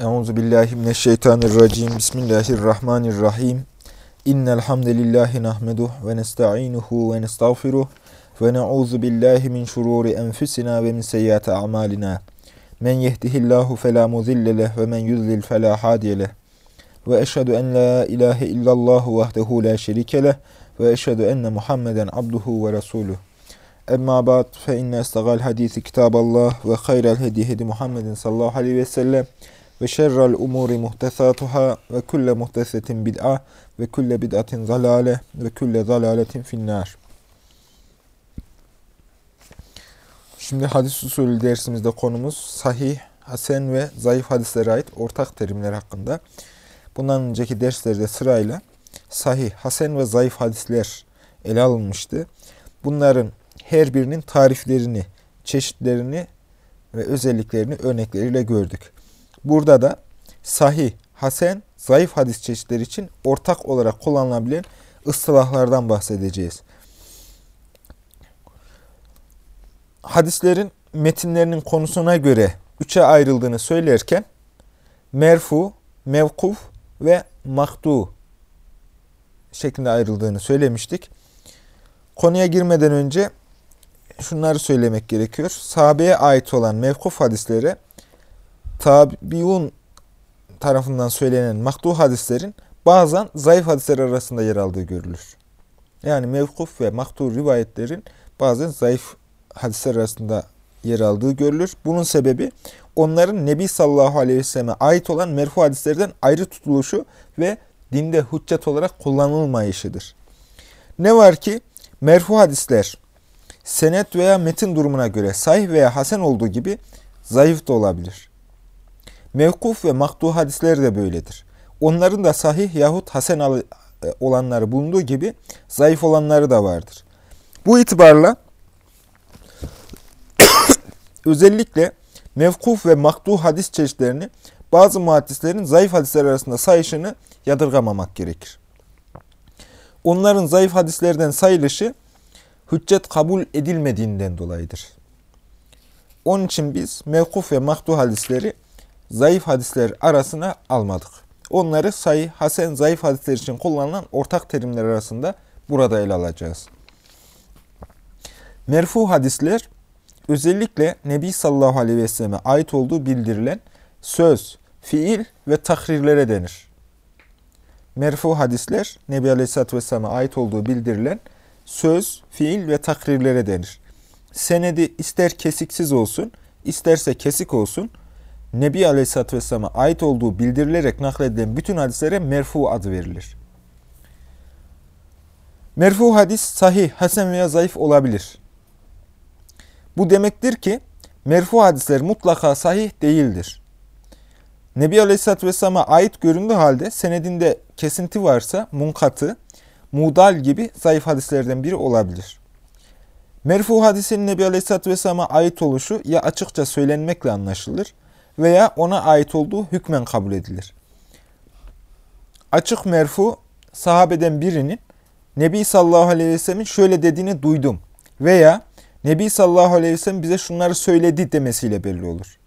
Euzu billahi mineşşeytanirracim. Bismillahirrahmanirrahim. İnnel hamdelellahi nahmeduhu ve nestainuhu ve nestağfiruh ve na'uzu billahi min şururi enfusina ve min seyyiati a'malina. Men yehdihillahu fela mudille leh ve men yudlil fela hadiye leh. Ve eşhedü en la ilahe illallah vahdehu la şerike leh ve eşhedü enne Muhammeden abduhu ve resuluh. Emma ba'd fe inne estagal hadisi kitaballah ve hayral hedi hedi Muhammedin sallallahu aleyhi ve sellem ve şerrel umuri muhtesatuhâ ve kulle muhtesetin bid'a ve kulle bid'atin zalale ve kulle zalaletin finnâr. Şimdi hadis usulü dersimizde konumuz sahih, hasen ve zayıf hadislere ait ortak terimler hakkında. Bundan önceki derslerde sırayla sahih, hasen ve zayıf hadisler ele alınmıştı. Bunların her birinin tariflerini, çeşitlerini ve özelliklerini örnekleriyle gördük. Burada da sahih, hasen, zayıf hadis çeşitleri için ortak olarak kullanılabilen ıstılahlardan bahsedeceğiz. Hadislerin metinlerinin konusuna göre üçe ayrıldığını söylerken merfu, mevkuf ve maktu şeklinde ayrıldığını söylemiştik. Konuya girmeden önce şunları söylemek gerekiyor. Sahabeye ait olan mevkuf hadislere tabiun tarafından söylenen maktuh hadislerin bazen zayıf hadisler arasında yer aldığı görülür. Yani mevkuf ve maktuh rivayetlerin bazen zayıf hadisler arasında yer aldığı görülür. Bunun sebebi onların Nebi sallallahu aleyhi ve selleme ait olan merfu hadislerden ayrı tutuluşu ve dinde hüccet olarak kullanılmayışıdır. Ne var ki merfu hadisler senet veya metin durumuna göre sahih veya hasen olduğu gibi zayıf da olabilir. Mevkuf ve maktuh hadisler de böyledir. Onların da sahih yahut hasen e, olanları bulunduğu gibi zayıf olanları da vardır. Bu itibarla özellikle mevkuf ve maktuh hadis çeşitlerini bazı muhaddislerin zayıf hadisler arasında sayışını yadırgamamak gerekir. Onların zayıf hadislerden sayılışı hüccet kabul edilmediğinden dolayıdır. Onun için biz mevkuf ve maktuh hadisleri zayıf hadisler arasına almadık. Onları sayı, hasen, zayıf hadisler için kullanılan ortak terimler arasında burada ele alacağız. Merfu hadisler özellikle Nebi sallallahu aleyhi ve selleme ait olduğu bildirilen söz, fiil ve takrirlere denir. Merfu hadisler Nebi aleyhisselatü vesselam'a ait olduğu bildirilen söz, fiil ve takrirlere denir. Senedi ister kesiksiz olsun, isterse kesik olsun, Nebi Aleyhisselatü Vesselam'a ait olduğu bildirilerek nakledilen bütün hadislere merfu adı verilir. Merfu hadis sahih, hasen veya zayıf olabilir. Bu demektir ki merfu hadisler mutlaka sahih değildir. Nebi Aleyhisselatü Vesselam'a ait göründüğü halde senedinde kesinti varsa munkatı, mudal gibi zayıf hadislerden biri olabilir. Merfu hadisin Nebi Aleyhisselatü Vesselam'a ait oluşu ya açıkça söylenmekle anlaşılır veya ona ait olduğu hükmen kabul edilir. Açık merfu sahabeden birinin Nebi sallallahu aleyhi ve sellemin şöyle dediğini duydum veya Nebi sallallahu aleyhi ve sellem bize şunları söyledi demesiyle belli olur.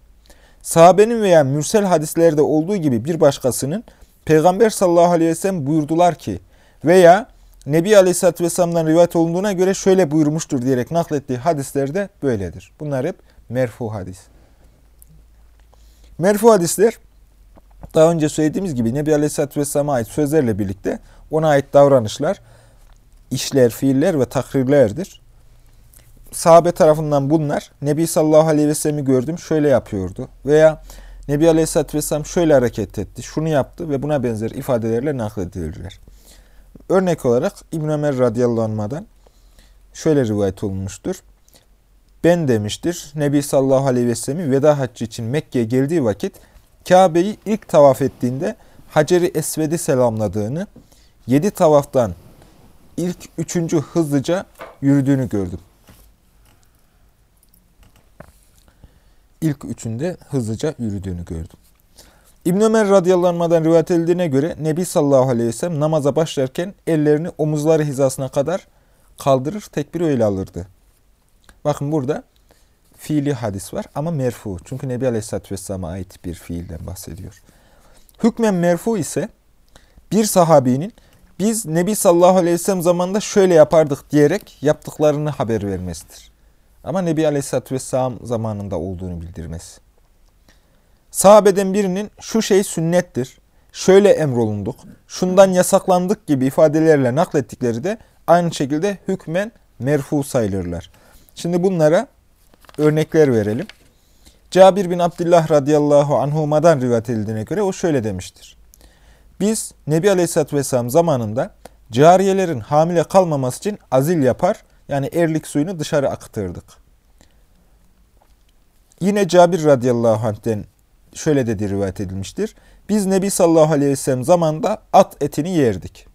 Sahabenin veya mürsel hadislerde olduğu gibi bir başkasının Peygamber sallallahu aleyhi ve sellem buyurdular ki veya Nebi Aleyhisselatü Vesselam'dan rivayet olunduğuna göre şöyle buyurmuştur diyerek naklettiği hadislerde böyledir. Bunlar hep merfu hadis. Merfu hadisler daha önce söylediğimiz gibi Nebi Aleyhisselatü Vesselam'a ait sözlerle birlikte ona ait davranışlar, işler, fiiller ve takrirlerdir. Sahabe tarafından bunlar Nebi sallallahu aleyhi ve sellem'i gördüm şöyle yapıyordu veya Nebi Aleyhisselatü Vesselam şöyle hareket etti, şunu yaptı ve buna benzer ifadelerle nakledilirler. Örnek olarak İbn Ömer radıyallahu anh'dan şöyle rivayet olmuştur. Ben demiştir Nebi sallallahu aleyhi ve sellemi veda haccı için Mekke'ye geldiği vakit Kabe'yi ilk tavaf ettiğinde Hacer-i Esved'i selamladığını, yedi tavaftan ilk üçüncü hızlıca yürüdüğünü gördüm. İlk üçünde hızlıca yürüdüğünü gördüm. İbn Ömer radıyallahu anh'dan rivayet edildiğine göre Nebi sallallahu aleyhi ve sellem namaza başlarken ellerini omuzları hizasına kadar kaldırır, tekbir öyle alırdı. Bakın burada fiili hadis var ama merfu. Çünkü Nebi Aleyhisselatü Vesselam'a ait bir fiilden bahsediyor. Hükmen merfu ise bir sahabinin biz Nebi sallallahu aleyhi ve zamanında şöyle yapardık diyerek yaptıklarını haber vermesidir. Ama Nebi aleyhisselatü vesselam zamanında olduğunu bildirmesi. Sahabeden birinin şu şey sünnettir, şöyle emrolunduk, şundan yasaklandık gibi ifadelerle naklettikleri de aynı şekilde hükmen merfu sayılırlar. Şimdi bunlara örnekler verelim. Cabir bin Abdullah radıyallahu anhuma'dan rivayet edildiğine göre o şöyle demiştir. Biz Nebi Aleyhisselatü Vesselam zamanında cariyelerin hamile kalmaması için azil yapar, yani erlik suyunu dışarı akıtırdık. Yine Cabir radıyallahu anh'ten şöyle dedi rivayet edilmiştir. Biz Nebi sallallahu aleyhi ve sellem zamanında at etini yerdik.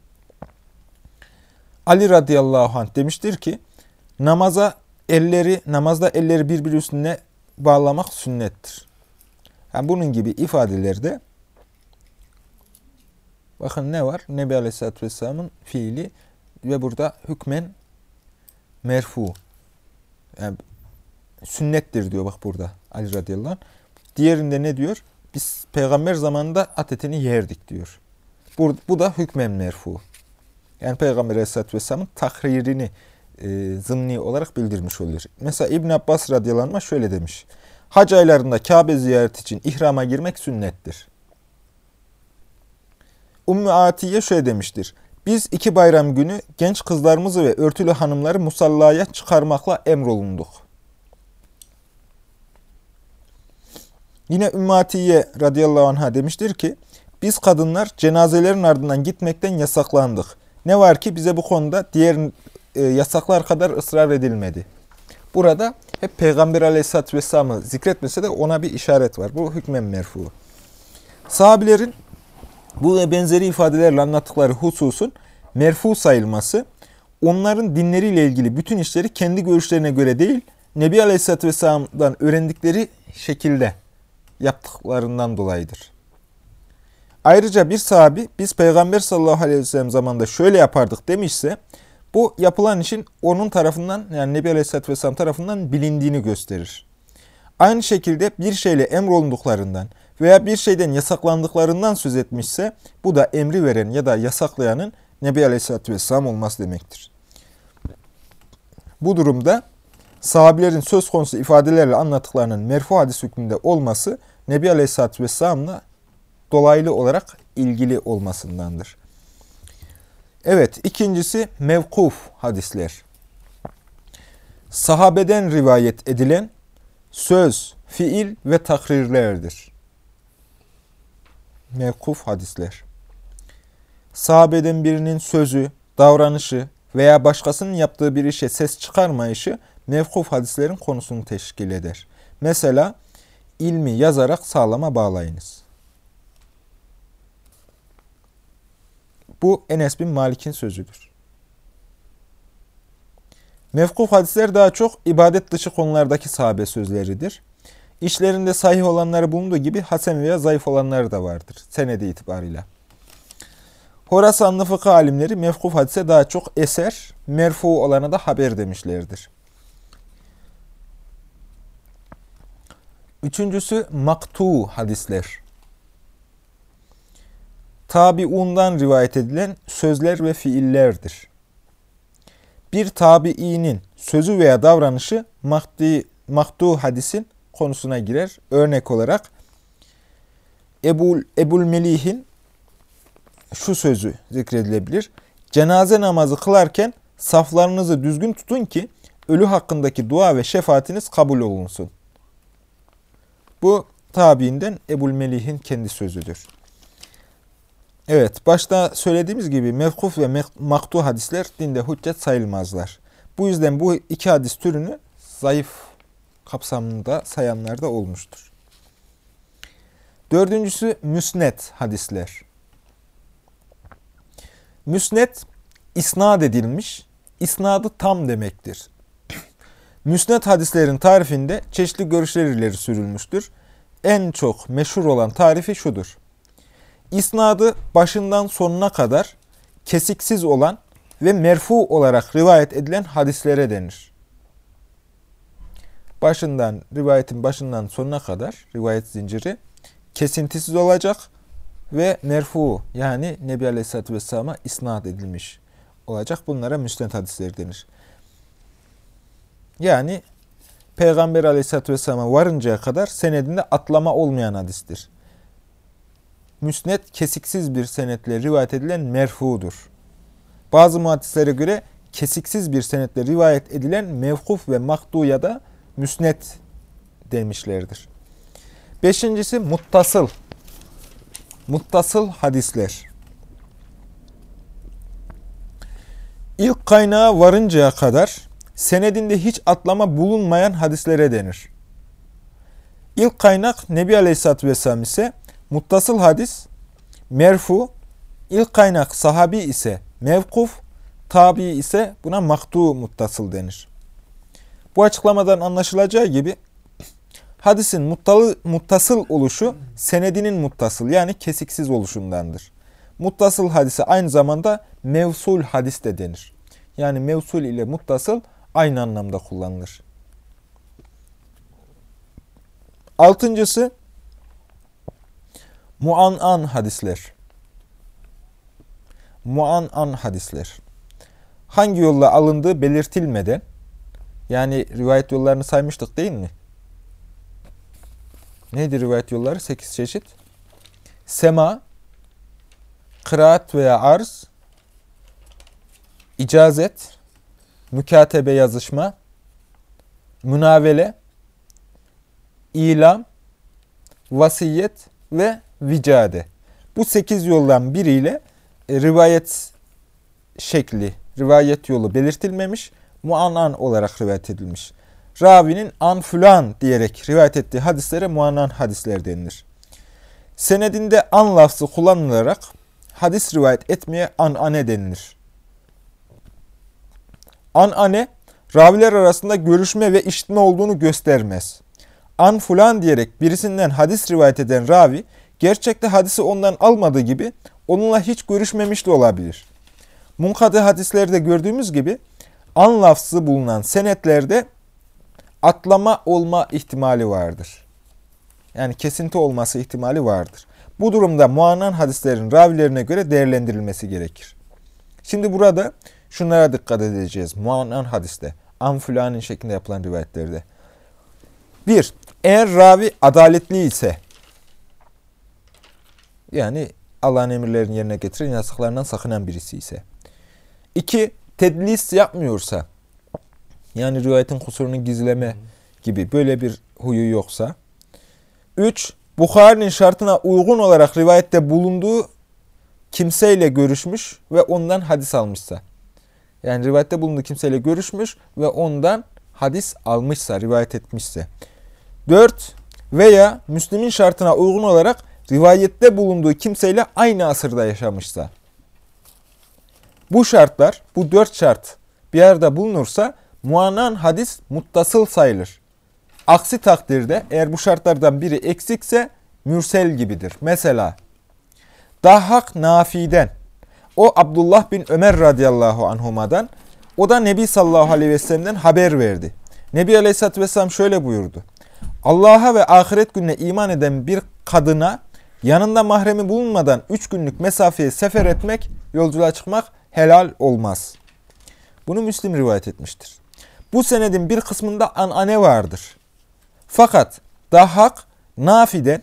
Ali radıyallahu anh demiştir ki, namaza elleri, namazda elleri birbiri üstüne bağlamak sünnettir. Yani bunun gibi ifadelerde bakın ne var? Nebi Aleyhisselatü Vesselam'ın fiili ve burada hükmen merfu. Yani sünnettir diyor bak burada Ali radıyallahu anh. Diğerinde ne diyor? Biz peygamber zamanında at etini yerdik diyor. Bu, bu da hükmen merfu. Yani Peygamber Aleyhisselatü Vesselam'ın takririni e, zımni olarak bildirmiş oluyor. Mesela İbn Abbas radıyallahu anh şöyle demiş. Hac aylarında Kabe ziyareti için ihrama girmek sünnettir. Ümmü Atiye şöyle demiştir. Biz iki bayram günü genç kızlarımızı ve örtülü hanımları musallaya çıkarmakla emrolunduk. Ümmü Ümmatiye radıyallahu anh'a demiştir ki, biz kadınlar cenazelerin ardından gitmekten yasaklandık. Ne var ki bize bu konuda diğer e, yasaklar kadar ısrar edilmedi. Burada hep Peygamber aleyhissalatü vesselam'ı zikretmese de ona bir işaret var. Bu hükmen merfu. Sahabilerin bu ve benzeri ifadelerle anlattıkları hususun merfu sayılması, onların dinleriyle ilgili bütün işleri kendi görüşlerine göre değil, Nebi Aleyhisselatü Vesselam'dan öğrendikleri şekilde yaptıklarından dolayıdır. Ayrıca bir sahabi biz Peygamber sallallahu aleyhi ve zamanında şöyle yapardık demişse bu yapılan işin onun tarafından yani Nebi aleyhisselatü vesselam tarafından bilindiğini gösterir. Aynı şekilde bir şeyle emrolunduklarından veya bir şeyden yasaklandıklarından söz etmişse bu da emri veren ya da yasaklayanın Nebi aleyhisselatü vesselam olması demektir. Bu durumda sahabilerin söz konusu ifadelerle anlattıklarının merfu hadis hükmünde olması Nebi aleyhisselatü vesselamla dolaylı olarak ilgili olmasındandır. Evet, ikincisi mevkuf hadisler. Sahabeden rivayet edilen söz, fiil ve takrirlerdir. Mevkuf hadisler. Sahabeden birinin sözü, davranışı veya başkasının yaptığı bir işe ses çıkarmayışı mevkuf hadislerin konusunu teşkil eder. Mesela ilmi yazarak sağlama bağlayınız. Bu Enes bin Malik'in sözüdür. Mevkuf hadisler daha çok ibadet dışı konulardaki sahabe sözleridir. İşlerinde sahih olanları bulunduğu gibi hasen veya zayıf olanları da vardır senedi itibarıyla. Horasanlı fıkıh alimleri mevkuf hadise daha çok eser, merfu olana da haber demişlerdir. Üçüncüsü maktu hadisler. Tabiundan rivayet edilen sözler ve fiillerdir. Bir tabiinin sözü veya davranışı mahdi, mahdu hadisin konusuna girer. Örnek olarak Ebul, Ebul Melih'in şu sözü zikredilebilir. Cenaze namazı kılarken saflarınızı düzgün tutun ki ölü hakkındaki dua ve şefaatiniz kabul olunsun. Bu tabiinden Ebul Melih'in kendi sözüdür. Evet, başta söylediğimiz gibi mevkuf ve maktu hadisler dinde hüccet sayılmazlar. Bu yüzden bu iki hadis türünü zayıf kapsamında sayanlar da olmuştur. Dördüncüsü müsnet hadisler. Müsnet, isnad edilmiş, isnadı tam demektir. Müsnet hadislerin tarifinde çeşitli görüşler ileri sürülmüştür. En çok meşhur olan tarifi şudur. İsnadı başından sonuna kadar kesiksiz olan ve merfu olarak rivayet edilen hadislere denir. başından, rivayetin başından sonuna kadar rivayet zinciri kesintisiz olacak ve merfu yani Nebi Aleyhisselatü Vesselam'a isnat edilmiş olacak. Bunlara müsned hadisleri denir. Yani Peygamber Aleyhisselatü Vesselam'a varıncaya kadar senedinde atlama olmayan hadistir. Müsned kesiksiz bir senetle rivayet edilen merfudur. Bazı muhadislere göre kesiksiz bir senetle rivayet edilen mevkuf ve maktu ya da müsnet demişlerdir. Beşincisi muttasıl. Muttasıl hadisler. İlk kaynağa varıncaya kadar senedinde hiç atlama bulunmayan hadislere denir. İlk kaynak Nebi Aleyhisselatü Vesselam ise muttasıl hadis, merfu, ilk kaynak sahabi ise mevkuf, tabi ise buna maktu muttasıl denir. Bu açıklamadan anlaşılacağı gibi hadisin muttalı, muttasıl oluşu senedinin muttasıl yani kesiksiz oluşundandır. Muttasıl hadise aynı zamanda mevsul hadis de denir. Yani mevsul ile muttasıl aynı anlamda kullanılır. Altıncısı muan'an hadisler. Muan'an hadisler. Hangi yolla alındığı belirtilmeden yani rivayet yollarını saymıştık değil mi? Neydi rivayet yolları? Sekiz çeşit. Sema, kıraat veya arz, icazet, mükatebe yazışma, münavele, ilam, vasiyet ve vicade. Bu sekiz yoldan biriyle e, rivayet şekli, rivayet yolu belirtilmemiş, muanan olarak rivayet edilmiş. Ravinin an fulan diyerek rivayet ettiği hadislere muanan hadisler denilir. Senedinde an lafzı kullanılarak hadis rivayet etmeye anane denilir. Anane, raviler arasında görüşme ve işitme olduğunu göstermez. An fulan diyerek birisinden hadis rivayet eden ravi, gerçekte hadisi ondan almadığı gibi onunla hiç görüşmemiş de olabilir. Munkadı hadislerde gördüğümüz gibi an lafzı bulunan senetlerde atlama olma ihtimali vardır. Yani kesinti olması ihtimali vardır. Bu durumda muanan hadislerin ravilerine göre değerlendirilmesi gerekir. Şimdi burada şunlara dikkat edeceğiz. Muanan hadiste, an şeklinde yapılan rivayetlerde. Bir, eğer ravi adaletli ise, yani Allah'ın emirlerini yerine getiren yasaklarından sakınan birisi ise. İki, tedlis yapmıyorsa, yani rivayetin kusurunu gizleme gibi böyle bir huyu yoksa. Üç, Bukhari'nin şartına uygun olarak rivayette bulunduğu kimseyle görüşmüş ve ondan hadis almışsa. Yani rivayette bulunduğu kimseyle görüşmüş ve ondan hadis almışsa, rivayet etmişse. Dört, veya Müslim'in şartına uygun olarak rivayette bulunduğu kimseyle aynı asırda yaşamışsa. Bu şartlar, bu dört şart bir arada bulunursa muanan hadis muttasıl sayılır. Aksi takdirde eğer bu şartlardan biri eksikse mürsel gibidir. Mesela Dahhak Nafi'den, o Abdullah bin Ömer radıyallahu anhuma'dan, o da Nebi sallallahu aleyhi ve sellem'den haber verdi. Nebi aleyhissalatü vesselam şöyle buyurdu. Allah'a ve ahiret gününe iman eden bir kadına yanında mahremi bulunmadan üç günlük mesafeye sefer etmek, yolculuğa çıkmak helal olmaz. Bunu Müslim rivayet etmiştir. Bu senedin bir kısmında anane vardır. Fakat Dahhak Nafi'den,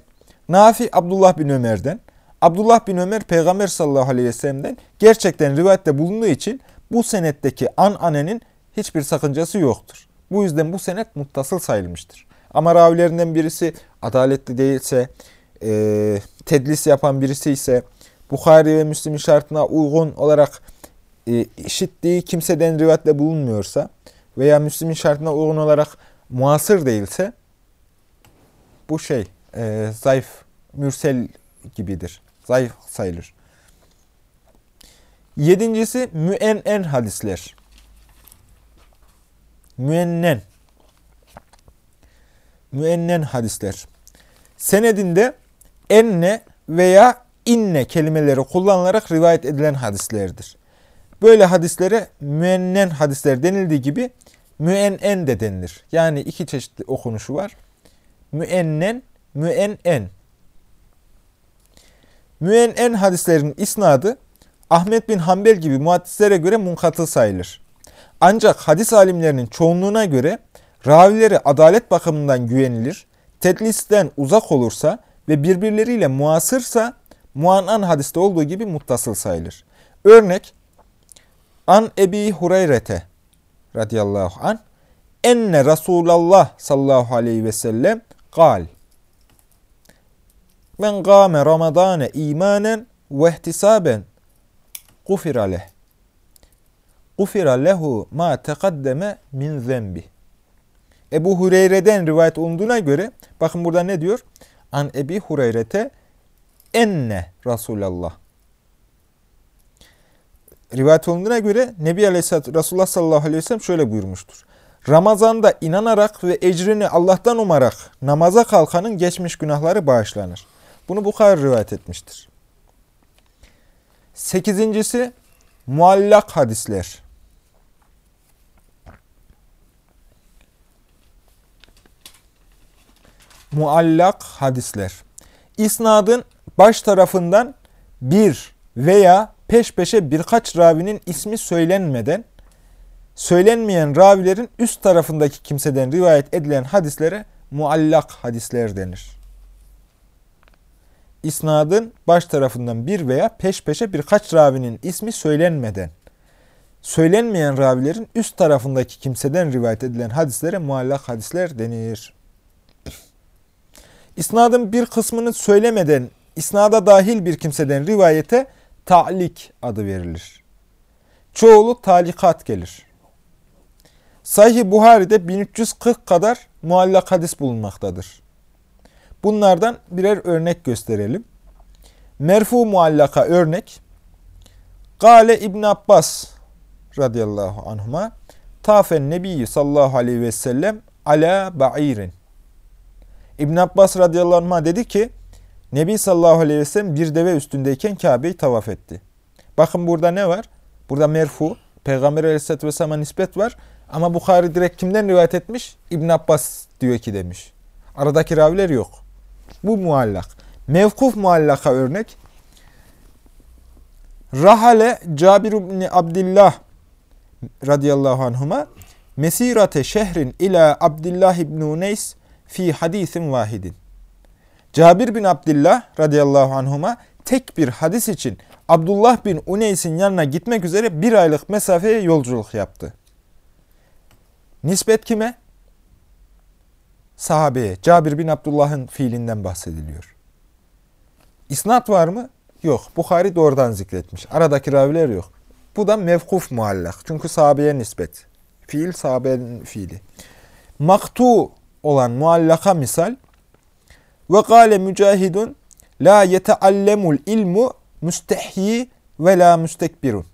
Nafi Abdullah bin Ömer'den, Abdullah bin Ömer Peygamber sallallahu aleyhi ve sellem'den gerçekten rivayette bulunduğu için bu senetteki ananenin hiçbir sakıncası yoktur. Bu yüzden bu senet muttasıl sayılmıştır. Ama ravilerinden birisi adaletli değilse, e, tedlis yapan birisi ise, Bukhari ve Müslim şartına uygun olarak e, işittiği kimseden rivayette bulunmuyorsa veya Müslim'in şartına uygun olarak muasır değilse bu şey e, zayıf, mürsel gibidir. Zayıf sayılır. Yedincisi müennen hadisler. Müennen. Müennen hadisler. Senedinde enne veya inne kelimeleri kullanılarak rivayet edilen hadislerdir. Böyle hadislere müennen hadisler denildiği gibi müennen de denilir. Yani iki çeşitli okunuşu var. Müennen, müennen. Müennen hadislerin isnadı Ahmet bin Hanbel gibi muhaddislere göre munkatıl sayılır. Ancak hadis alimlerinin çoğunluğuna göre ravileri adalet bakımından güvenilir, tedlisten uzak olursa ve birbirleriyle muasırsa muanan hadiste olduğu gibi muttasıl sayılır. Örnek An Ebi Hureyre'te radıyallahu an enne Resulallah sallallahu aleyhi ve sellem gal Men gâme ramadâne imanen ve ihtisaben gufira leh. Gufira lehu ma teqaddeme min zembi. Ebu Hureyre'den rivayet olunduğuna göre bakın burada ne diyor? An Ebi Hureyre'te enne Resulallah. Rivayet olunduğuna göre Nebi Aleyhisselatü Resulullah sallallahu aleyhi ve sellem şöyle buyurmuştur. Ramazanda inanarak ve ecrini Allah'tan umarak namaza kalkanın geçmiş günahları bağışlanır. Bunu Bukhari rivayet etmiştir. Sekizincisi muallak hadisler. Muallak hadisler. İsnadın baş tarafından bir veya peş peşe birkaç ravinin ismi söylenmeden, söylenmeyen ravilerin üst tarafındaki kimseden rivayet edilen hadislere muallak hadisler denir isnadın baş tarafından bir veya peş peşe birkaç ravinin ismi söylenmeden, söylenmeyen ravilerin üst tarafındaki kimseden rivayet edilen hadislere muallak hadisler denir. İsnadın bir kısmını söylemeden, isnada dahil bir kimseden rivayete ta'lik adı verilir. Çoğulu talikat gelir. Sahih Buhari'de 1340 kadar muallak hadis bulunmaktadır. Bunlardan birer örnek gösterelim. Merfu muallaka örnek. Gale İbn Abbas radıyallahu anhuma tafen nebiyyü sallallahu aleyhi ve sellem ala ba'irin. İbn Abbas radıyallahu anhuma dedi ki Nebi sallallahu aleyhi ve sellem bir deve üstündeyken Kabe'yi tavaf etti. Bakın burada ne var? Burada merfu, Peygamber aleyhisselatü vesselam'a nispet var. Ama Bukhari direkt kimden rivayet etmiş? İbn Abbas diyor ki demiş. Aradaki raviler yok. Bu muallak. Mevkuf muallaka örnek. Rahale Cabir ibn Abdullah radıyallahu anhuma mesirate şehrin ila Abdullah ibn Uneys fi hadisin vahidin. Cabir bin Abdullah radıyallahu anhuma tek bir hadis için Abdullah bin Uneys'in yanına gitmek üzere bir aylık mesafeye yolculuk yaptı. Nispet kime? sahabeye, Cabir bin Abdullah'ın fiilinden bahsediliyor. İsnat var mı? Yok. Bukhari doğrudan zikretmiş. Aradaki raviler yok. Bu da mevkuf muallak. Çünkü sahabeye nispet. Fiil sahabenin fiili. Maktu olan muallaka misal ve gale mücahidun la yeteallemul ilmu müstehyi ve la müstekbirun.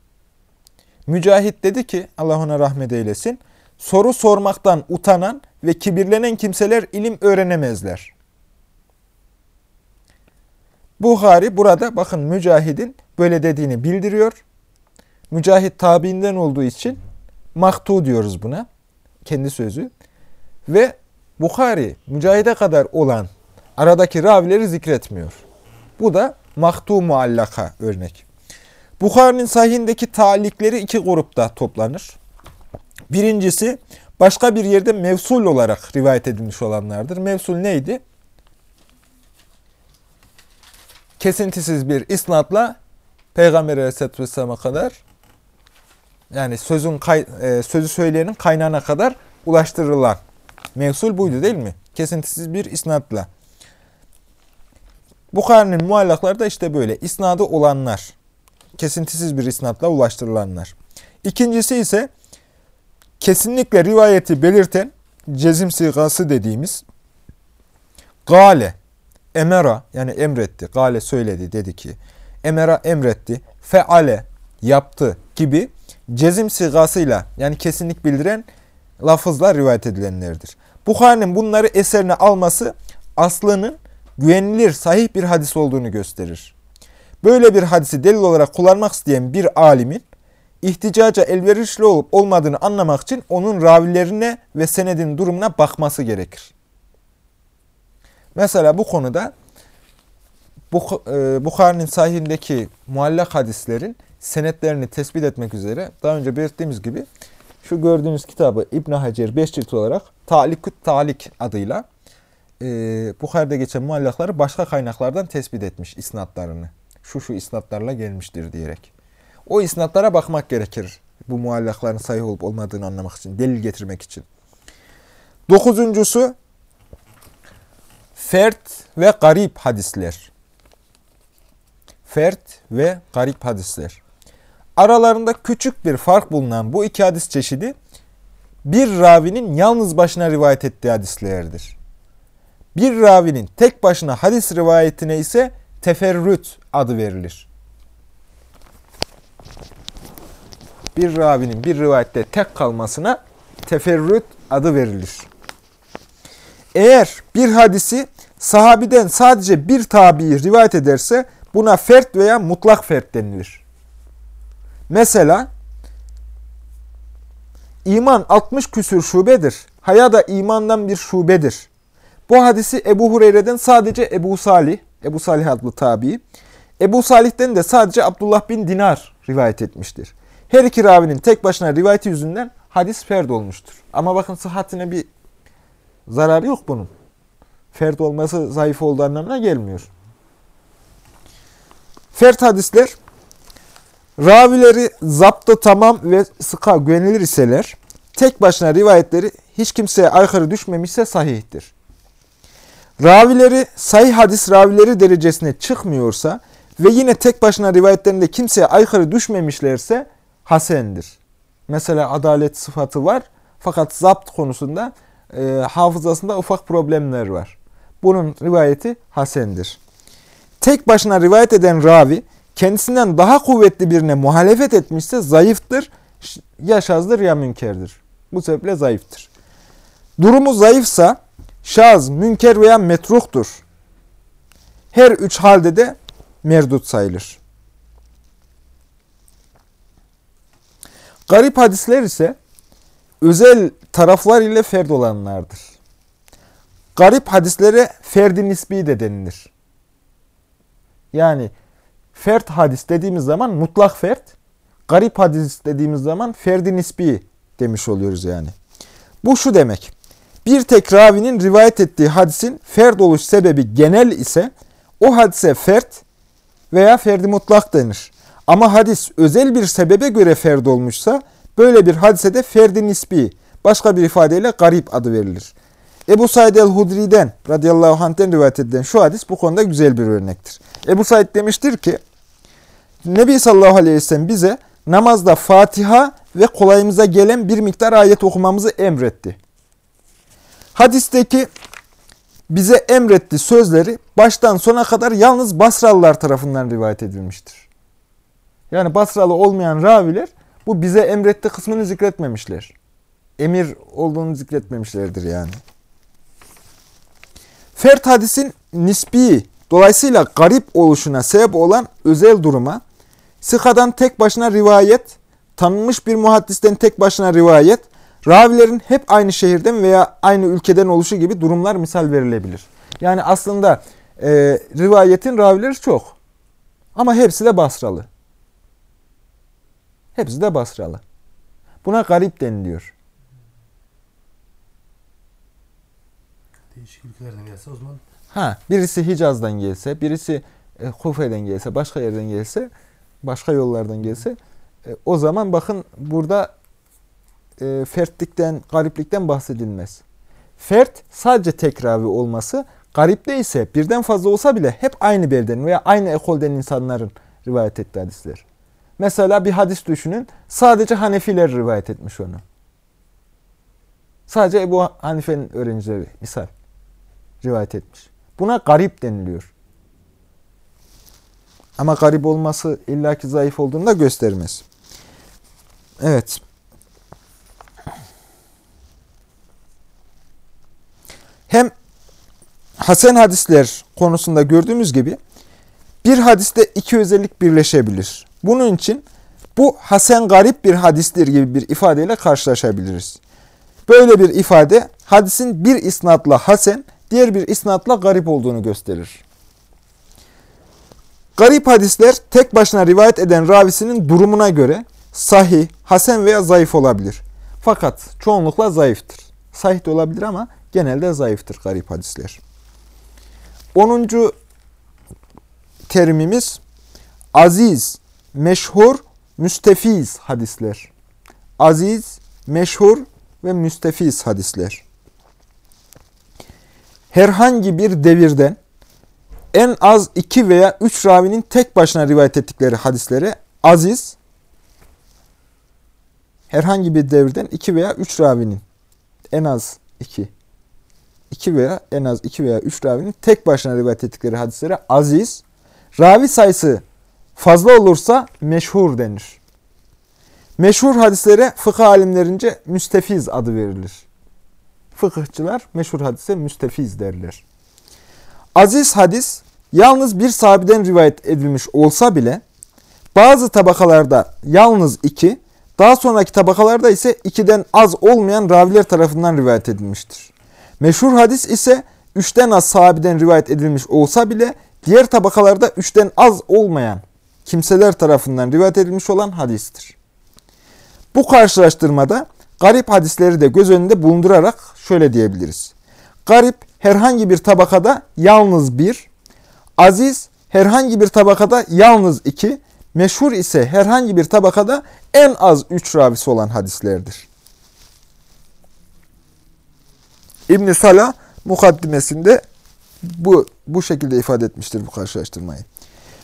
Mücahit dedi ki Allah ona rahmet eylesin soru sormaktan utanan ve kibirlenen kimseler ilim öğrenemezler. Buhari burada bakın Mücahid'in böyle dediğini bildiriyor. Mücahit tabiinden olduğu için maktu diyoruz buna. Kendi sözü. Ve Bukhari Mücahid'e kadar olan aradaki ravileri zikretmiyor. Bu da maktu muallaka örnek. Bukhari'nin sahihindeki talikleri iki grupta toplanır. Birincisi başka bir yerde mevsul olarak rivayet edilmiş olanlardır. Mevsul neydi? Kesintisiz bir isnatla Peygamber Aleyhisselatü Vesselam'a kadar yani sözün e, sözü söyleyenin kaynağına kadar ulaştırılan mevsul buydu değil mi? Kesintisiz bir isnatla. Bukhari'nin muallakları da işte böyle. İsnadı olanlar. Kesintisiz bir isnatla ulaştırılanlar. İkincisi ise kesinlikle rivayeti belirten cezim sigası dediğimiz gale, emera yani emretti, gale söyledi dedi ki, emera emretti, feale yaptı gibi cezim sigasıyla yani kesinlik bildiren lafızlar rivayet edilenlerdir. Bukhari'nin bunları eserine alması aslının güvenilir, sahih bir hadis olduğunu gösterir. Böyle bir hadisi delil olarak kullanmak isteyen bir alimin ihticaca elverişli olup olmadığını anlamak için onun ravilerine ve senedin durumuna bakması gerekir. Mesela bu konuda e, Bukhari'nin sahihindeki muallak hadislerin senetlerini tespit etmek üzere daha önce belirttiğimiz gibi şu gördüğünüz kitabı İbn Hacer 5 cilt olarak Talikut Talik adıyla e, Bukhari'de geçen muallakları başka kaynaklardan tespit etmiş isnatlarını. Şu şu isnatlarla gelmiştir diyerek. O isnatlara bakmak gerekir. Bu muallakların sahih olup olmadığını anlamak için, delil getirmek için. Dokuzuncusu, fert ve garip hadisler. Fert ve garip hadisler. Aralarında küçük bir fark bulunan bu iki hadis çeşidi, bir ravinin yalnız başına rivayet ettiği hadislerdir. Bir ravinin tek başına hadis rivayetine ise teferrüt adı verilir. Bir ravinin bir rivayette tek kalmasına teferrüt adı verilir. Eğer bir hadisi sahabiden sadece bir tabi'i rivayet ederse buna fert veya mutlak fert denilir. Mesela iman 60 küsür şubedir. Haya da imandan bir şubedir. Bu hadisi Ebu Hureyre'den sadece Ebu Salih, Ebu Salih adlı tabi, Ebu Salih'ten de sadece Abdullah bin Dinar rivayet etmiştir. Her iki ravinin tek başına rivayeti yüzünden hadis ferd olmuştur. Ama bakın sıhhatine bir zararı yok bunun. Ferd olması zayıf olduğu anlamına gelmiyor. Fert hadisler ravileri zaptı tamam ve sıka güvenilir iseler tek başına rivayetleri hiç kimseye aykırı düşmemişse sahihtir. Ravileri sahih hadis ravileri derecesine çıkmıyorsa ve yine tek başına rivayetlerinde kimseye aykırı düşmemişlerse hasendir. Mesela adalet sıfatı var fakat zapt konusunda e, hafızasında ufak problemler var. Bunun rivayeti hasendir. Tek başına rivayet eden ravi kendisinden daha kuvvetli birine muhalefet etmişse zayıftır, ya şazdır ya münkerdir. Bu sebeple zayıftır. Durumu zayıfsa şaz, münker veya metruhtur. Her üç halde de merdut sayılır. Garip hadisler ise özel taraflar ile ferd olanlardır. Garip hadislere ferdi nisbi de denilir. Yani fert hadis dediğimiz zaman mutlak fert, garip hadis dediğimiz zaman ferdi nisbi demiş oluyoruz yani. Bu şu demek. Bir tek ravinin rivayet ettiği hadisin ferd oluş sebebi genel ise o hadise fert veya ferdi mutlak denir. Ama hadis özel bir sebebe göre ferd olmuşsa böyle bir hadisede ferdi nisbi, başka bir ifadeyle garip adı verilir. Ebu Said el-Hudri'den radıyallahu anh'ten rivayet edilen şu hadis bu konuda güzel bir örnektir. Ebu Said demiştir ki, Nebi sallallahu aleyhi ve sellem bize namazda Fatiha ve kolayımıza gelen bir miktar ayet okumamızı emretti. Hadisteki bize emretti sözleri baştan sona kadar yalnız Basralılar tarafından rivayet edilmiştir. Yani Basralı olmayan raviler bu bize emretti kısmını zikretmemişler. Emir olduğunu zikretmemişlerdir yani. Fert hadisin nisbi, dolayısıyla garip oluşuna sebep olan özel duruma, sıkadan tek başına rivayet, tanınmış bir muhaddisten tek başına rivayet, ravilerin hep aynı şehirden veya aynı ülkeden oluşu gibi durumlar misal verilebilir. Yani aslında e, rivayetin ravileri çok. Ama hepsi de Basralı. Hepsi de Basralı. Buna garip deniliyor. Değişik ülkelerden gelse o zaman... Ha, birisi Hicaz'dan gelse, birisi e, Kufe'den gelse, başka yerden gelse, başka yollardan gelse, e, o zaman bakın burada e, fertlikten, gariplikten bahsedilmez. Fert sadece tekravi olması, garipte ise birden fazla olsa bile hep aynı belden veya aynı ekolden insanların rivayet ettiği hadisler. Mesela bir hadis düşünün, sadece Hanefiler rivayet etmiş onu. Sadece Ebu Hanife'nin öğrencileri misal rivayet etmiş. Buna garip deniliyor. Ama garip olması illaki zayıf olduğunu da göstermez. Evet. Hem Hasan hadisler konusunda gördüğümüz gibi bir hadiste iki özellik birleşebilir. Bunun için Bu hasen garip bir hadistir gibi bir ifadeyle karşılaşabiliriz. Böyle bir ifade hadisin bir isnatla hasen, diğer bir isnatla garip olduğunu gösterir. Garip hadisler tek başına rivayet eden ravisinin durumuna göre sahih, hasen veya zayıf olabilir. Fakat çoğunlukla zayıftır. Sahih de olabilir ama genelde zayıftır garip hadisler. 10. terimimiz aziz, meşhur, müstefiz hadisler. Aziz, meşhur ve müstefiz hadisler. Herhangi bir devirden en az iki veya üç ravinin tek başına rivayet ettikleri hadislere aziz, herhangi bir devirden iki veya üç ravinin en az iki, iki veya en az iki veya üç ravinin tek başına rivayet ettikleri hadislere aziz, ravi sayısı fazla olursa meşhur denir. Meşhur hadislere fıkıh alimlerince müstefiz adı verilir. Fıkıhçılar meşhur hadise müstefiz derler. Aziz hadis yalnız bir sahabeden rivayet edilmiş olsa bile bazı tabakalarda yalnız iki, daha sonraki tabakalarda ise ikiden az olmayan raviler tarafından rivayet edilmiştir. Meşhur hadis ise üçten az sahabeden rivayet edilmiş olsa bile diğer tabakalarda üçten az olmayan kimseler tarafından rivayet edilmiş olan hadistir. Bu karşılaştırmada garip hadisleri de göz önünde bulundurarak şöyle diyebiliriz. Garip herhangi bir tabakada yalnız bir, aziz herhangi bir tabakada yalnız iki, meşhur ise herhangi bir tabakada en az üç ravisi olan hadislerdir. İbn Salah mukaddimesinde bu bu şekilde ifade etmiştir bu karşılaştırmayı.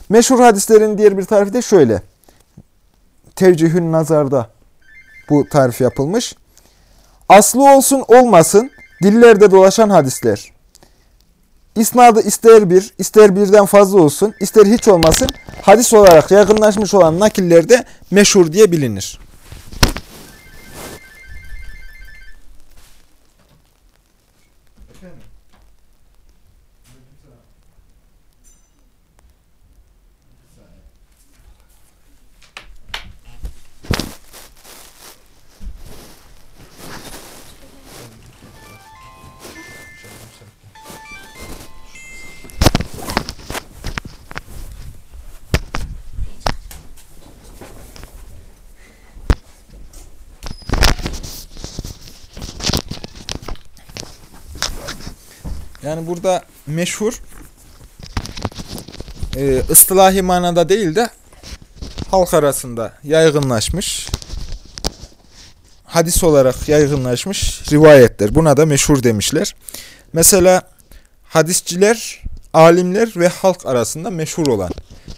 Meşhur hadislerin diğer bir tarifi de şöyle. Tevcihün nazarda bu tarif yapılmış. Aslı olsun olmasın dillerde dolaşan hadisler. İsnadı ister bir, ister birden fazla olsun, ister hiç olmasın hadis olarak yakınlaşmış olan nakillerde meşhur diye bilinir. Burada meşhur e, ıstılahi manada değil de halk arasında yaygınlaşmış hadis olarak yaygınlaşmış rivayetler. Buna da meşhur demişler. Mesela hadisçiler, alimler ve halk arasında meşhur olan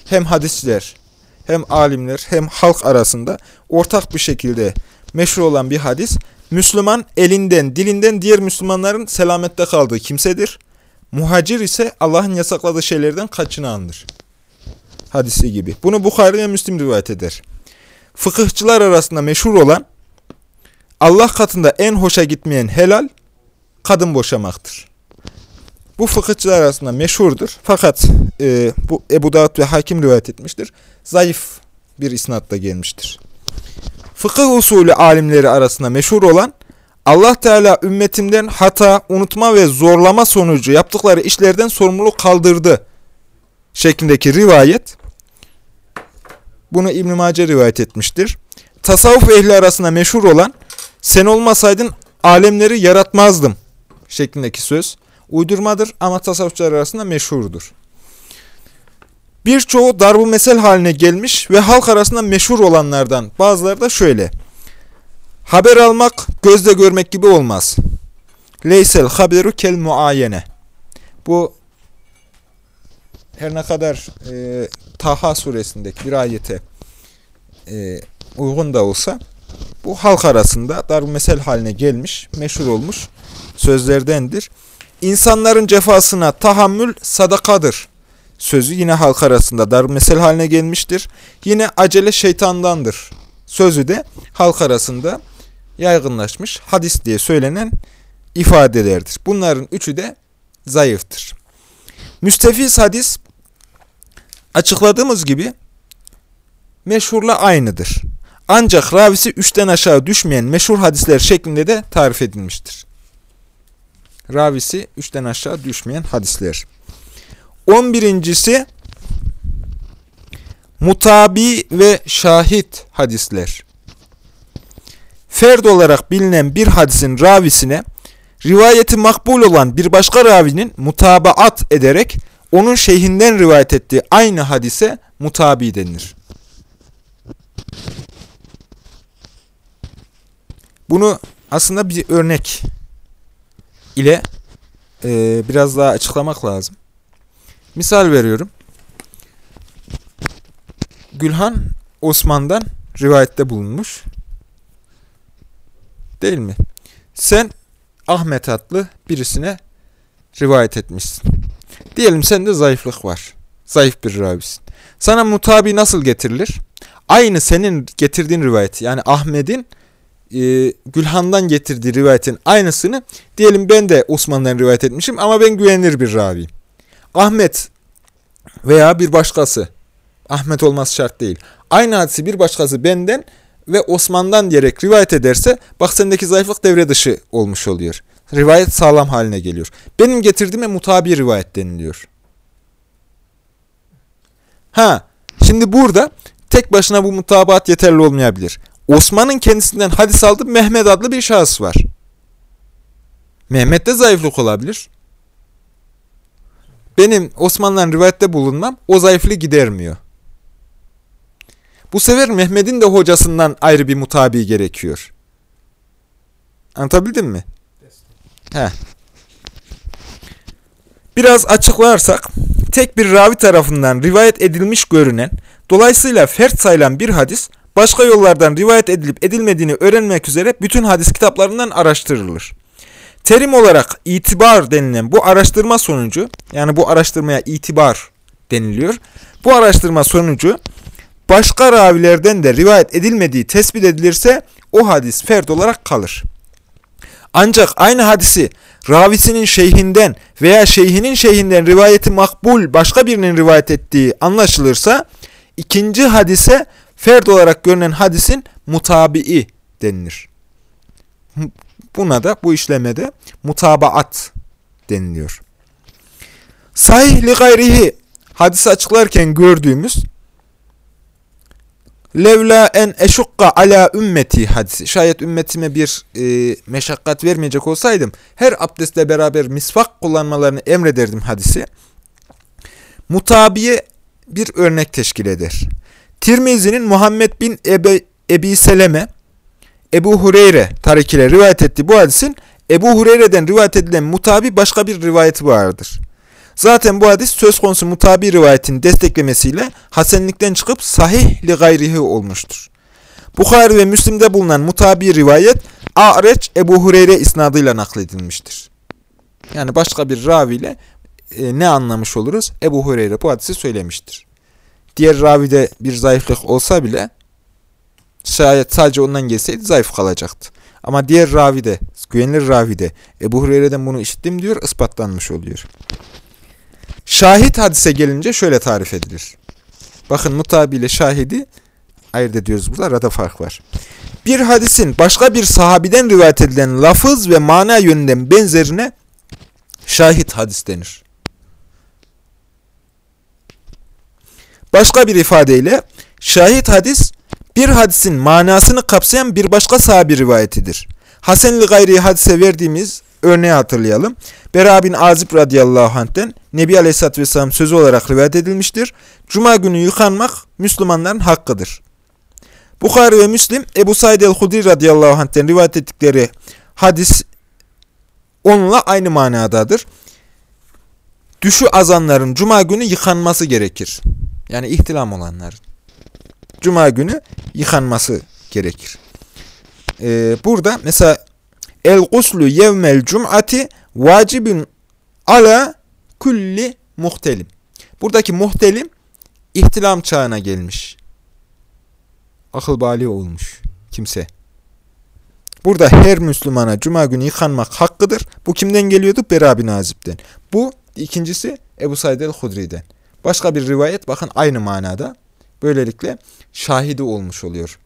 hem hadisçiler hem alimler hem halk arasında ortak bir şekilde meşhur olan bir hadis Müslüman elinden, dilinden diğer Müslümanların selamette kaldığı kimsedir. Muhacir ise Allah'ın yasakladığı şeylerden kaçınandır. Hadisi gibi. Bunu Bukhari ve Müslim rivayet eder. Fıkıhçılar arasında meşhur olan Allah katında en hoşa gitmeyen helal kadın boşamaktır. Bu fıkıhçılar arasında meşhurdur. Fakat e, bu Ebu Davud ve Hakim rivayet etmiştir. Zayıf bir isnatla gelmiştir fıkıh usulü alimleri arasında meşhur olan Allah Teala ümmetimden hata, unutma ve zorlama sonucu yaptıkları işlerden sorumluluk kaldırdı şeklindeki rivayet bunu İbn-i Mace rivayet etmiştir. Tasavvuf ehli arasında meşhur olan sen olmasaydın alemleri yaratmazdım şeklindeki söz uydurmadır ama tasavvufçular arasında meşhurdur. Birçoğu darbu mesel haline gelmiş ve halk arasında meşhur olanlardan bazıları da şöyle. Haber almak gözle görmek gibi olmaz. Leysel haberu kel muayene. Bu her ne kadar e, Taha suresindeki bir ayete e, uygun da olsa bu halk arasında darbu mesel haline gelmiş, meşhur olmuş sözlerdendir. İnsanların cefasına tahammül sadakadır sözü yine halk arasında dar mesel haline gelmiştir. Yine acele şeytandandır sözü de halk arasında yaygınlaşmış hadis diye söylenen ifadelerdir. Bunların üçü de zayıftır. Müstefiz hadis açıkladığımız gibi meşhurla aynıdır. Ancak ravisi üçten aşağı düşmeyen meşhur hadisler şeklinde de tarif edilmiştir. Ravisi üçten aşağı düşmeyen hadisler. On birincisi mutabi ve şahit hadisler. Ferd olarak bilinen bir hadisin ravisine rivayeti makbul olan bir başka ravinin mutabaat ederek onun şeyhinden rivayet ettiği aynı hadise mutabi denilir. Bunu aslında bir örnek ile e, biraz daha açıklamak lazım. Misal veriyorum. Gülhan Osman'dan rivayette bulunmuş. Değil mi? Sen Ahmet adlı birisine rivayet etmişsin. Diyelim sende zayıflık var. Zayıf bir ravisin. Sana mutabi nasıl getirilir? Aynı senin getirdiğin rivayet yani Ahmet'in e, Gülhan'dan getirdiği rivayetin aynısını diyelim ben de Osman'dan rivayet etmişim ama ben güvenilir bir ravi. Ahmet veya bir başkası Ahmet olması şart değil. Aynı hadisi bir başkası benden ve Osman'dan diyerek rivayet ederse bak sendeki zayıflık devre dışı olmuş oluyor. Rivayet sağlam haline geliyor. Benim getirdiğime mutabi rivayet deniliyor. Ha, şimdi burada tek başına bu mutabat yeterli olmayabilir. Osman'ın kendisinden hadis aldı Mehmet adlı bir şahıs var. Mehmet'te zayıflık olabilir. Benim Osman'dan rivayette bulunmam o zayıflığı gidermiyor. Bu sefer Mehmet'in de hocasından ayrı bir mutabi gerekiyor. Anlatabildim mi? He. Biraz açıklarsak, tek bir ravi tarafından rivayet edilmiş görünen, dolayısıyla fert sayılan bir hadis, başka yollardan rivayet edilip edilmediğini öğrenmek üzere bütün hadis kitaplarından araştırılır. Terim olarak itibar denilen bu araştırma sonucu, yani bu araştırmaya itibar deniliyor. Bu araştırma sonucu başka ravilerden de rivayet edilmediği tespit edilirse o hadis fert olarak kalır. Ancak aynı hadisi ravisinin şeyhinden veya şeyhinin şeyhinden rivayeti makbul başka birinin rivayet ettiği anlaşılırsa ikinci hadise ferd olarak görünen hadisin mutabii denilir. Buna da bu işlemede mutabaat deniliyor. Sahih li gayrihi hadisi açıklarken gördüğümüz Levla en eşukka ala ümmeti hadisi. Şayet ümmetime bir e, meşakkat vermeyecek olsaydım her abdestle beraber misvak kullanmalarını emrederdim hadisi. Mutabiye bir örnek teşkil eder. Tirmizi'nin Muhammed bin Ebe, Ebi Seleme, Ebu Hureyre tarikiyle rivayet ettiği bu hadisin Ebu Hureyre'den rivayet edilen mutabi başka bir rivayeti vardır. Zaten bu hadis söz konusu mutabi rivayetin desteklemesiyle hasenlikten çıkıp sahih li gayrihi olmuştur. Bukhari ve Müslim'de bulunan mutabi rivayet A'reç Ebu Hureyre isnadıyla nakledilmiştir. Yani başka bir raviyle e, ne anlamış oluruz? Ebu Hureyre bu hadisi söylemiştir. Diğer ravide bir zayıflık olsa bile şayet sadece ondan gelseydi zayıf kalacaktı. Ama diğer ravide, güvenilir ravide Ebu Hureyre'den bunu işittim diyor, ispatlanmış oluyor. Şahit hadise gelince şöyle tarif edilir. Bakın mutabiyle şahidi ayırt ediyoruz burada. Arada fark var. Bir hadisin başka bir sahabiden rivayet edilen lafız ve mana yönünden benzerine şahit hadis denir. Başka bir ifadeyle şahit hadis bir hadisin manasını kapsayan bir başka sahabi rivayetidir. Hasenli gayri hadise verdiğimiz örneği hatırlayalım. Bera bin Azib radıyallahu anh'ten Nebi Aleyhisselatü Vesselam sözü olarak rivayet edilmiştir. Cuma günü yıkanmak Müslümanların hakkıdır. Bukhari ve Müslim Ebu Said el-Hudri radıyallahu anh'ten rivayet ettikleri hadis onunla aynı manadadır. Düşü azanların cuma günü yıkanması gerekir. Yani ihtilam olanların. Cuma günü yıkanması gerekir. Ee, burada mesela el guslu yevmel cum'ati vacibin ala kulli muhtelim. Buradaki muhtelim ihtilam çağına gelmiş. Akıl bali olmuş kimse. Burada her Müslümana cuma günü yıkanmak hakkıdır. Bu kimden geliyordu? Bera bin Azib'den. Bu ikincisi Ebu Said el-Hudri'den. Başka bir rivayet bakın aynı manada. Böylelikle şahidi olmuş oluyor.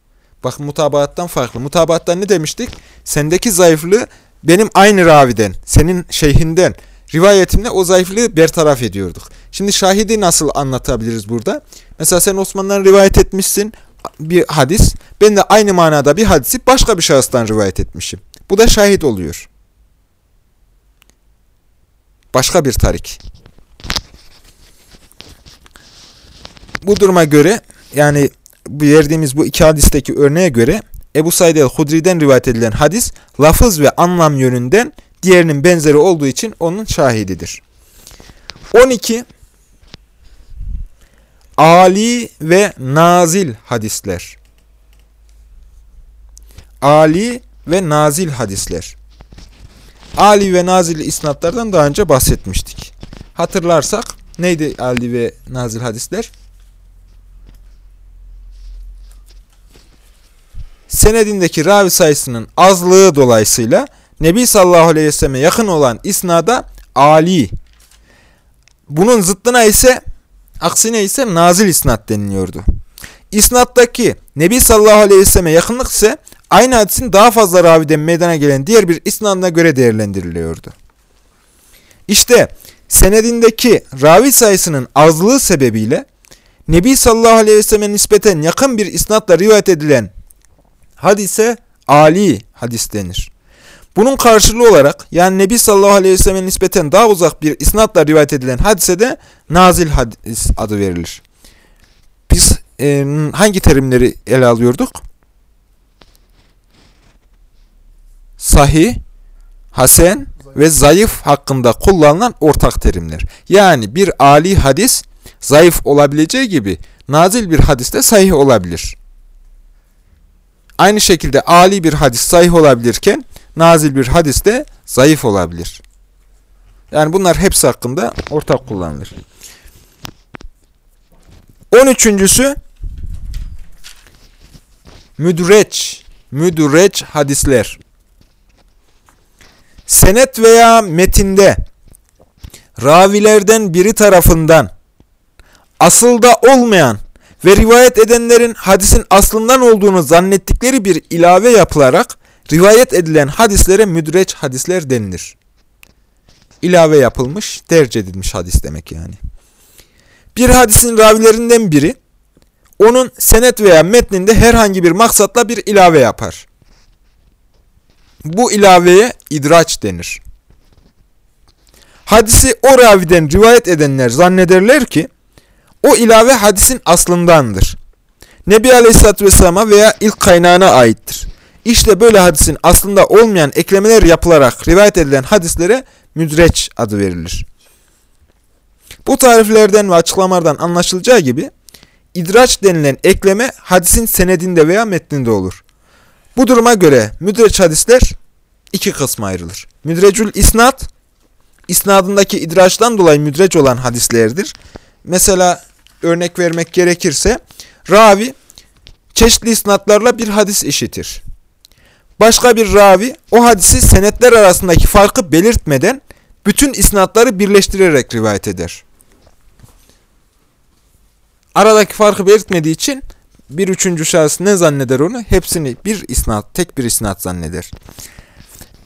Bak mutabaattan farklı. Mutabaattan ne demiştik? Sendeki zayıflığı benim aynı raviden, senin şeyhinden, rivayetimle o zayıflığı bertaraf ediyorduk. Şimdi şahidi nasıl anlatabiliriz burada? Mesela sen Osman'dan rivayet etmişsin bir hadis. Ben de aynı manada bir hadisi başka bir şahıstan rivayet etmişim. Bu da şahit oluyor. Başka bir tarik. Bu duruma göre yani verdiğimiz bu iki hadisteki örneğe göre Ebu Said el-Hudri'den rivayet edilen hadis lafız ve anlam yönünden diğerinin benzeri olduğu için onun şahididir. 12. Ali ve nazil hadisler. Ali ve nazil hadisler. Ali ve nazil isnatlardan daha önce bahsetmiştik. Hatırlarsak neydi Ali ve nazil hadisler? Senedindeki ravi sayısının azlığı dolayısıyla Nebi sallallahu aleyhi ve selleme yakın olan isnada Ali. Bunun zıttına ise aksine ise nazil isnat deniliyordu. İsnattaki Nebi sallallahu aleyhi ve selleme yakınlık ise aynı hadisin daha fazla raviden meydana gelen diğer bir isnadına göre değerlendiriliyordu. İşte senedindeki ravi sayısının azlığı sebebiyle Nebi sallallahu aleyhi ve selleme nispeten yakın bir isnatla rivayet edilen hadise Ali hadis denir. Bunun karşılığı olarak yani Nebi sallallahu aleyhi ve sellem nispeten daha uzak bir isnatla rivayet edilen hadise de nazil hadis adı verilir. Biz e, hangi terimleri ele alıyorduk? Sahih, hasen ve zayıf hakkında kullanılan ortak terimler. Yani bir ali hadis zayıf olabileceği gibi nazil bir hadis de sahih olabilir. Aynı şekilde ali bir hadis sahih olabilirken nazil bir hadis de zayıf olabilir. Yani bunlar hepsi hakkında ortak kullanılır. On üçüncüsü müdreç, müdreç hadisler. Senet veya metinde ravilerden biri tarafından asılda olmayan ve rivayet edenlerin hadisin aslından olduğunu zannettikleri bir ilave yapılarak rivayet edilen hadislere müdreç hadisler denilir. İlave yapılmış, tercih edilmiş hadis demek yani. Bir hadisin ravilerinden biri, onun senet veya metninde herhangi bir maksatla bir ilave yapar. Bu ilaveye idraç denir. Hadisi o raviden rivayet edenler zannederler ki, o ilave hadisin aslındandır. Nebi Aleyhisselatü Vesselam'a veya ilk kaynağına aittir. İşte böyle hadisin aslında olmayan eklemeler yapılarak rivayet edilen hadislere müdreç adı verilir. Bu tariflerden ve açıklamalardan anlaşılacağı gibi idraç denilen ekleme hadisin senedinde veya metninde olur. Bu duruma göre müdreç hadisler iki kısma ayrılır. Müdrecül isnat, isnadındaki idraçtan dolayı müdreç olan hadislerdir. Mesela örnek vermek gerekirse ravi çeşitli isnatlarla bir hadis işitir. Başka bir ravi o hadisi senetler arasındaki farkı belirtmeden bütün isnatları birleştirerek rivayet eder. Aradaki farkı belirtmediği için bir üçüncü şahıs ne zanneder onu? Hepsini bir isnat, tek bir isnat zanneder.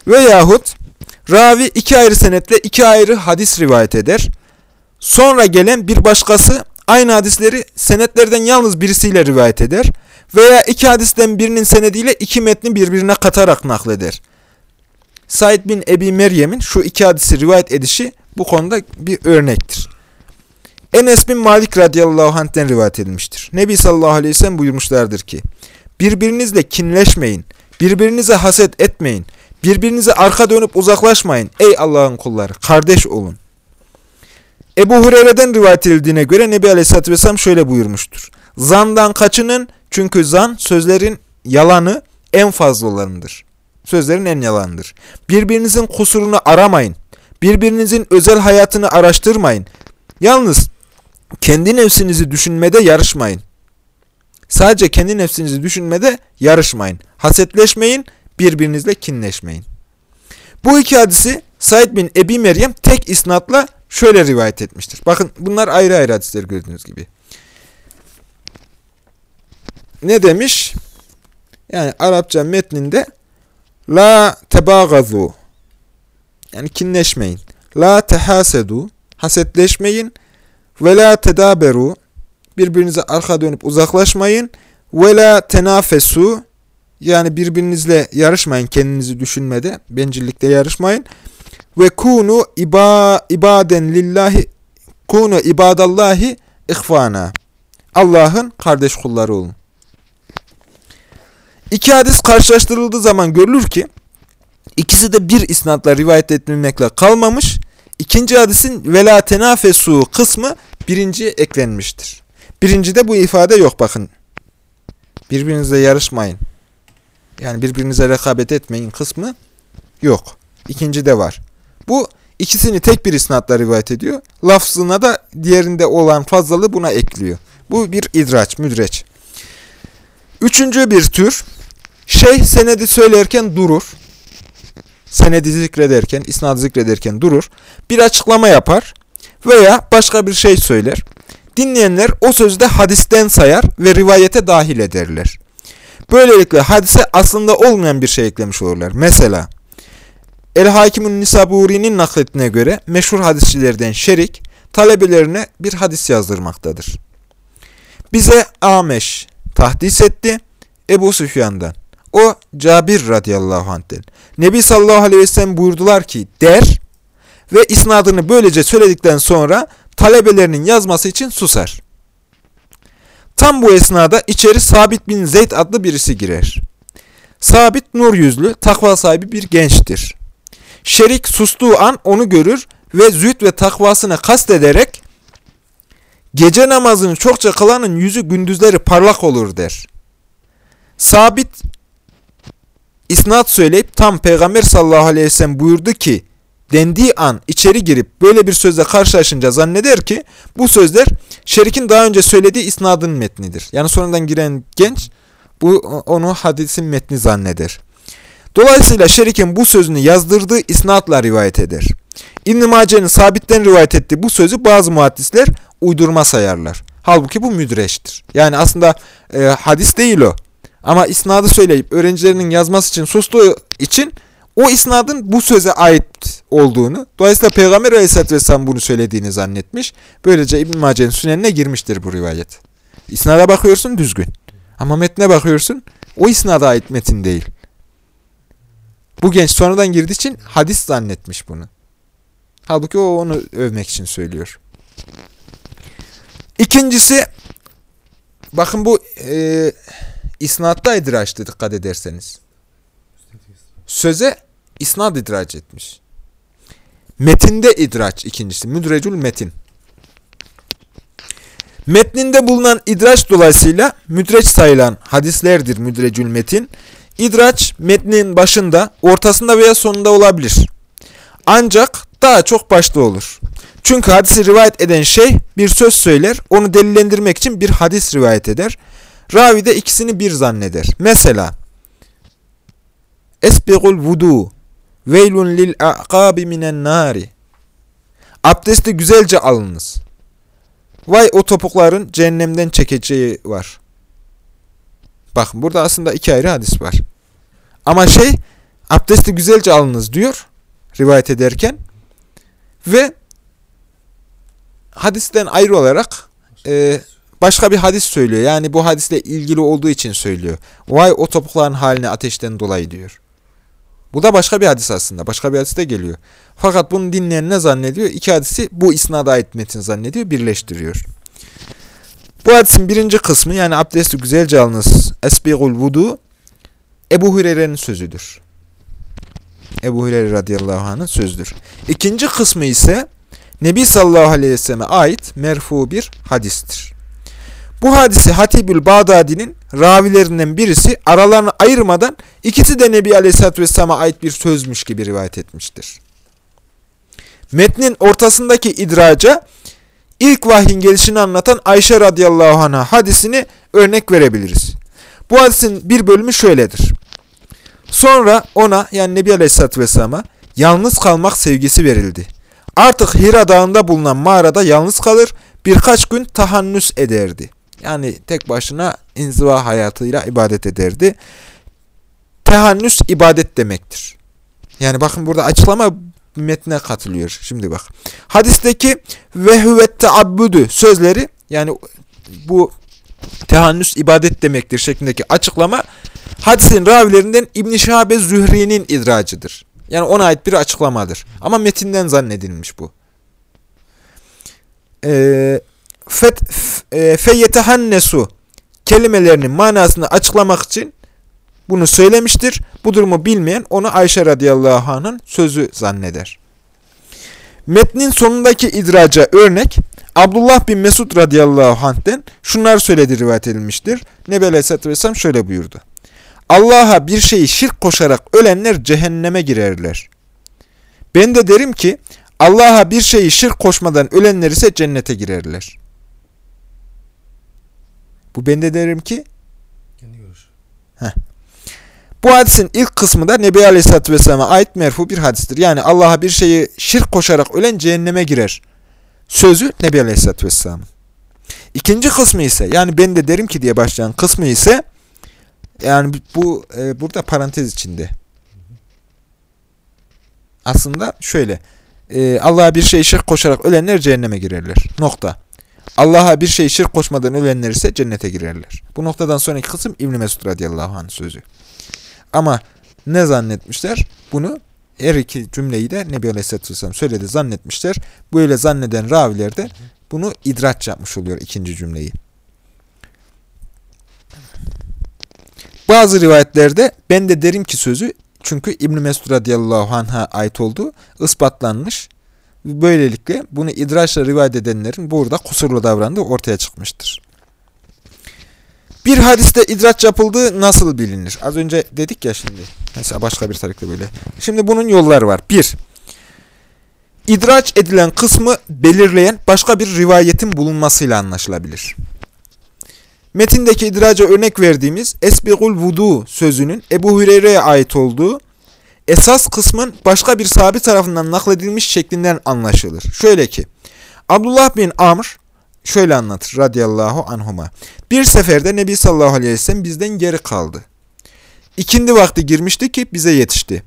Veyahut ravi iki ayrı senetle iki ayrı hadis rivayet eder. Sonra gelen bir başkası aynı hadisleri senetlerden yalnız birisiyle rivayet eder veya iki hadisten birinin senediyle iki metni birbirine katarak nakleder. Said bin Ebi Meryem'in şu iki hadisi rivayet edişi bu konuda bir örnektir. Enes bin Malik radıyallahu anh'ten rivayet edilmiştir. Nebi sallallahu aleyhi ve sellem buyurmuşlardır ki, birbirinizle kinleşmeyin, birbirinize haset etmeyin, birbirinize arka dönüp uzaklaşmayın ey Allah'ın kulları, kardeş olun. Ebu Hureyre'den rivayet edildiğine göre Nebi Aleyhisselatü Vesselam şöyle buyurmuştur. Zandan kaçının çünkü zan sözlerin yalanı en fazla olanıdır. Sözlerin en yalanıdır. Birbirinizin kusurunu aramayın. Birbirinizin özel hayatını araştırmayın. Yalnız kendi nefsinizi düşünmede yarışmayın. Sadece kendi nefsinizi düşünmede yarışmayın. Hasetleşmeyin, birbirinizle kinleşmeyin. Bu iki hadisi Said bin Ebi Meryem tek isnatla şöyle rivayet etmiştir. Bakın bunlar ayrı ayrı hadisler gördüğünüz gibi. ne demiş? Yani Arapça metninde La tebagazu yani kinleşmeyin. La tehasedu hasetleşmeyin. Ve la tedaberu birbirinize arka dönüp uzaklaşmayın. Ve la tenafesu yani birbirinizle yarışmayın kendinizi düşünmede. Bencillikte yarışmayın. Ve kunu iba, ibaden lillahi kunu ibadallahi ihvana. Allah'ın kardeş kulları olun. İki hadis karşılaştırıldığı zaman görülür ki ikisi de bir isnatla rivayet edilmekle kalmamış. İkinci hadisin vela tenafesu kısmı birinciye eklenmiştir. Birincide bu ifade yok bakın. Birbirinizle yarışmayın. Yani birbirinize rekabet etmeyin kısmı yok. İkinci de var. Bu ikisini tek bir isnatla rivayet ediyor. Lafzına da diğerinde olan fazlalığı buna ekliyor. Bu bir idraç, müdreç. Üçüncü bir tür. Şeyh senedi söylerken durur. Senedi zikrederken, isnadı zikrederken durur. Bir açıklama yapar veya başka bir şey söyler. Dinleyenler o sözü de hadisten sayar ve rivayete dahil ederler. Böylelikle hadise aslında olmayan bir şey eklemiş olurlar. Mesela El-Hakimun Nisaburi'nin nakletine göre meşhur hadisçilerden Şerik talebelerine bir hadis yazdırmaktadır. Bize Ameş tahdis etti Ebu Süfyan'dan. O Cabir radıyallahu anh'ten. Nebi sallallahu aleyhi ve sellem buyurdular ki der ve isnadını böylece söyledikten sonra talebelerinin yazması için susar. Tam bu esnada içeri Sabit bin Zeyd adlı birisi girer. Sabit nur yüzlü, takva sahibi bir gençtir. Şerik sustuğu an onu görür ve züht ve takvasını kastederek gece namazını çokça kılanın yüzü gündüzleri parlak olur der. Sabit isnat söyleyip tam Peygamber sallallahu aleyhi ve sellem buyurdu ki dendiği an içeri girip böyle bir sözle karşılaşınca zanneder ki bu sözler şerikin daha önce söylediği isnadın metnidir. Yani sonradan giren genç bu onu hadisin metni zanneder. Dolayısıyla şerikin bu sözünü yazdırdığı isnatla rivayet eder. İbn-i Mace'nin sabitten rivayet ettiği bu sözü bazı muhaddisler uydurma sayarlar. Halbuki bu müdreştir. Yani aslında e, hadis değil o. Ama isnadı söyleyip öğrencilerinin yazması için sustuğu için o isnadın bu söze ait olduğunu, dolayısıyla Peygamber Aleyhisselatü Vesselam bunu söylediğini zannetmiş. Böylece İbn-i Mace'nin sünenine girmiştir bu rivayet. İsnada bakıyorsun düzgün. Ama metne bakıyorsun o isnada ait metin değil. Bu genç sonradan girdiği için hadis zannetmiş bunu. Halbuki o onu övmek için söylüyor. İkincisi, bakın bu e, isnatta idraçtı dikkat ederseniz. Söze isnad idraç etmiş. Metinde idraç ikincisi. Müdrecül metin. Metninde bulunan idraç dolayısıyla müdreç sayılan hadislerdir müdrecül metin. İdraç metnin başında, ortasında veya sonunda olabilir. Ancak daha çok başta olur. Çünkü hadisi rivayet eden şey bir söz söyler, onu delillendirmek için bir hadis rivayet eder. Ravi de ikisini bir zanneder. Mesela Esbigul vudu veylun lil a'kabi minen nari Abdesti güzelce alınız. Vay o topukların cehennemden çekeceği var. Bakın burada aslında iki ayrı hadis var. Ama şey abdesti güzelce alınız diyor rivayet ederken ve hadisten ayrı olarak e, başka bir hadis söylüyor. Yani bu hadisle ilgili olduğu için söylüyor. Vay o topukların haline ateşten dolayı diyor. Bu da başka bir hadis aslında. Başka bir hadis de geliyor. Fakat bunu dinleyen ne zannediyor? İki hadisi bu isnada ait metin zannediyor. Birleştiriyor. Bu hadisin birinci kısmı yani abdesti güzelce alınız. Esbigul vudu Ebu Hureyre'nin sözüdür. Ebu Hureyre radıyallahu anh'ın sözüdür. İkinci kısmı ise Nebi sallallahu aleyhi ve selleme ait merfu bir hadistir. Bu hadisi Hatibül Bağdadi'nin ravilerinden birisi aralarını ayırmadan ikisi de Nebi aleyhisselatü vesselam'a ait bir sözmüş gibi rivayet etmiştir. Metnin ortasındaki idraca ilk vahyin gelişini anlatan Ayşe radıyallahu anh'a hadisini örnek verebiliriz. Bu hadisin bir bölümü şöyledir. Sonra ona yani Nebi Aleyhisselatü Vesselam'a yalnız kalmak sevgisi verildi. Artık Hira Dağı'nda bulunan mağarada yalnız kalır, birkaç gün tahannüs ederdi. Yani tek başına inziva hayatıyla ibadet ederdi. Tehannüs ibadet demektir. Yani bakın burada açıklama metne katılıyor. Şimdi bak. Hadisteki ve huvet teabbüdü sözleri yani bu tehannüs ibadet demektir şeklindeki açıklama hadisin ravilerinden İbn Şahabe Zühri'nin idracıdır. Yani ona ait bir açıklamadır. Ama metinden zannedilmiş bu. Ee, fet e, kelimelerinin manasını açıklamak için bunu söylemiştir. Bu durumu bilmeyen onu Ayşe radıyallahu anh'ın sözü zanneder. Metnin sonundaki idraca örnek Abdullah bin Mesud radıyallahu anh'ten şunlar söyledi rivayet edilmiştir. Nebi Aleyhisselatü Vesselam şöyle buyurdu. Allah'a bir şeyi şirk koşarak ölenler cehenneme girerler. Ben de derim ki Allah'a bir şeyi şirk koşmadan ölenler ise cennete girerler. Bu ben de derim ki kendi görüş. Heh. Bu hadisin ilk kısmı da Nebi Aleyhisselatü Vesselam'a ait merfu bir hadistir. Yani Allah'a bir şeyi şirk koşarak ölen cehenneme girer. Sözü Nebi Aleyhisselatü Vesselam. İkinci kısmı ise yani ben de derim ki diye başlayan kısmı ise yani bu e, burada parantez içinde. Aslında şöyle. E, Allah'a bir şey şirk koşarak ölenler cehenneme girerler. Nokta. Allah'a bir şey şirk koşmadan ölenler ise cennete girerler. Bu noktadan sonraki kısım İbn Mesud radıyallahu anh sözü. Ama ne zannetmişler? Bunu her iki cümleyi de Nebi Aleyhisselatü Vesselam söyledi zannetmişler. Böyle zanneden raviler de bunu idraç yapmış oluyor ikinci cümleyi. Bazı rivayetlerde ben de derim ki sözü çünkü İbn-i Mesud radıyallahu anh'a ait olduğu ispatlanmış. Böylelikle bunu idraçla rivayet edenlerin burada kusurlu davrandığı ortaya çıkmıştır. Bir hadiste idraç yapıldığı nasıl bilinir? Az önce dedik ya şimdi. Mesela başka bir tarikte böyle. Şimdi bunun yolları var. Bir, idraç edilen kısmı belirleyen başka bir rivayetin bulunmasıyla anlaşılabilir. Metindeki idraca örnek verdiğimiz esbigul vudu sözünün Ebu Hüreyre'ye ait olduğu esas kısmın başka bir sahabi tarafından nakledilmiş şeklinden anlaşılır. Şöyle ki Abdullah bin Amr şöyle anlatır radıyallahu anhuma. Bir seferde Nebi sallallahu aleyhi ve sellem bizden geri kaldı. İkindi vakti girmişti ki bize yetişti.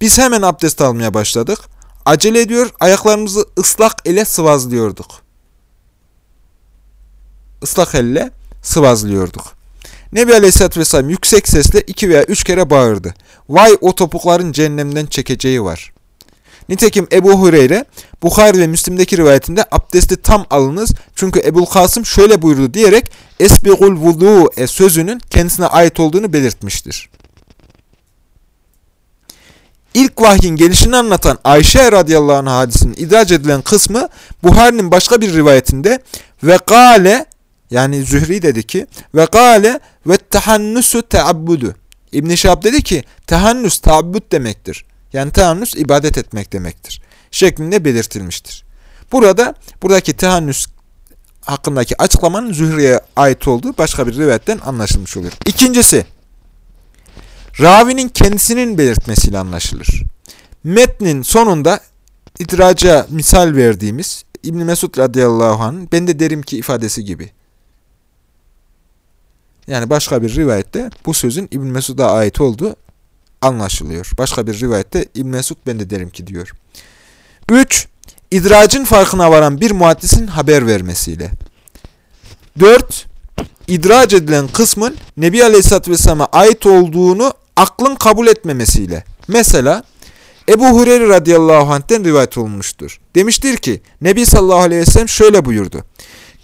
Biz hemen abdest almaya başladık. Acele ediyor ayaklarımızı ıslak ile sıvazlıyorduk. Islak elle sıvazlıyorduk. Nebi Aleyhisselatü Vesselam yüksek sesle iki veya üç kere bağırdı. Vay o topukların cehennemden çekeceği var. Nitekim Ebu Hureyre, Bukhari ve Müslim'deki rivayetinde abdesti tam alınız çünkü Ebul Kasım şöyle buyurdu diyerek esbigul vudu e sözünün kendisine ait olduğunu belirtmiştir. İlk vahyin gelişini anlatan Ayşe radıyallahu anh hadisinin idrac edilen kısmı Buhari'nin başka bir rivayetinde ve gale yani Zühri dedi ki ve gale ve tahannusu teabbudu. İbn Şahab dedi ki tahannus taabbud demektir. Yani tahannus ibadet etmek demektir. Şeklinde belirtilmiştir. Burada buradaki tahannus hakkındaki açıklamanın Zühri'ye ait olduğu başka bir rivayetten anlaşılmış oluyor. İkincisi, ravinin kendisinin belirtmesiyle anlaşılır. Metnin sonunda idraca misal verdiğimiz İbn Mesud radıyallahu anh ben de derim ki ifadesi gibi. Yani başka bir rivayette bu sözün İbn Mesud'a ait olduğu anlaşılıyor. Başka bir rivayette İbn Mesud ben de derim ki diyor. 3. İdracın farkına varan bir muhaddisin haber vermesiyle. 4. İdrac edilen kısmın Nebi Aleyhisselatü Vesselam'a ait olduğunu aklın kabul etmemesiyle. Mesela Ebu Hureyre radıyallahu anh'ten rivayet olmuştur. Demiştir ki Nebi sallallahu aleyhi ve sellem şöyle buyurdu.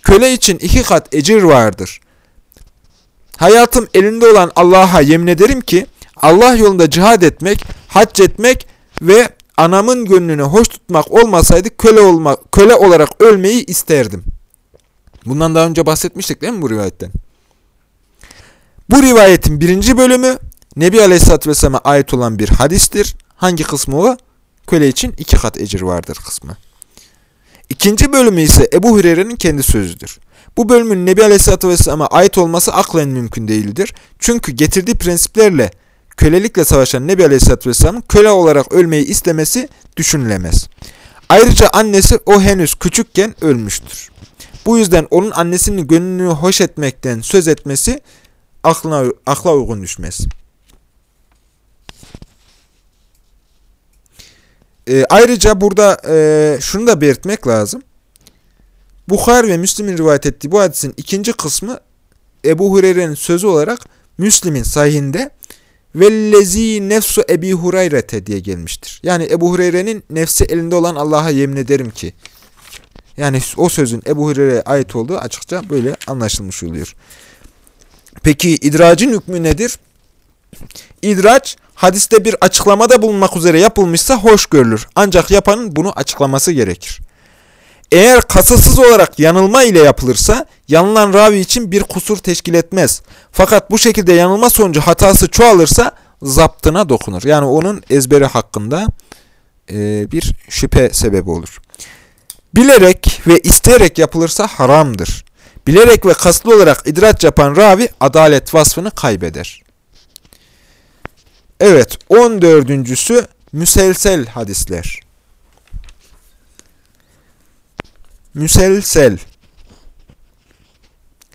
Köle için iki kat ecir vardır. Hayatım elinde olan Allah'a yemin ederim ki Allah yolunda cihad etmek, hac etmek ve anamın gönlünü hoş tutmak olmasaydı köle olmak, köle olarak ölmeyi isterdim. Bundan daha önce bahsetmiştik değil mi bu rivayetten? Bu rivayetin birinci bölümü Nebi Aleyhisselatü Vesselam'a ait olan bir hadistir. Hangi kısmı o? Köle için iki kat ecir vardır kısmı. İkinci bölümü ise Ebu Hureyre'nin kendi sözüdür. Bu bölümün Nebi Aleyhisselatü Vesselam'a ait olması aklen mümkün değildir. Çünkü getirdiği prensiplerle kölelikle savaşan Nebi Aleyhisselatü Vesselam'ın köle olarak ölmeyi istemesi düşünülemez. Ayrıca annesi o henüz küçükken ölmüştür. Bu yüzden onun annesinin gönlünü hoş etmekten söz etmesi aklına, akla uygun düşmez. E, ayrıca burada e, şunu da belirtmek lazım. Bukhar ve Müslim'in rivayet ettiği bu hadisin ikinci kısmı Ebu Hureyre'nin sözü olarak Müslim'in sahihinde vellezi nefsu Ebi Hurayrete diye gelmiştir. Yani Ebu Hureyre'nin nefsi elinde olan Allah'a yemin ederim ki. Yani o sözün Ebu Hureyre'ye ait olduğu açıkça böyle anlaşılmış oluyor. Peki idracın hükmü nedir? İdraç hadiste bir açıklamada bulunmak üzere yapılmışsa hoş görülür. Ancak yapanın bunu açıklaması gerekir. Eğer kasıtsız olarak yanılma ile yapılırsa yanılan ravi için bir kusur teşkil etmez. Fakat bu şekilde yanılma sonucu hatası çoğalırsa zaptına dokunur. Yani onun ezberi hakkında e, bir şüphe sebebi olur. Bilerek ve isteyerek yapılırsa haramdır. Bilerek ve kasıtlı olarak idraç yapan ravi adalet vasfını kaybeder. Evet, on dördüncüsü müselsel hadisler. Müselsel.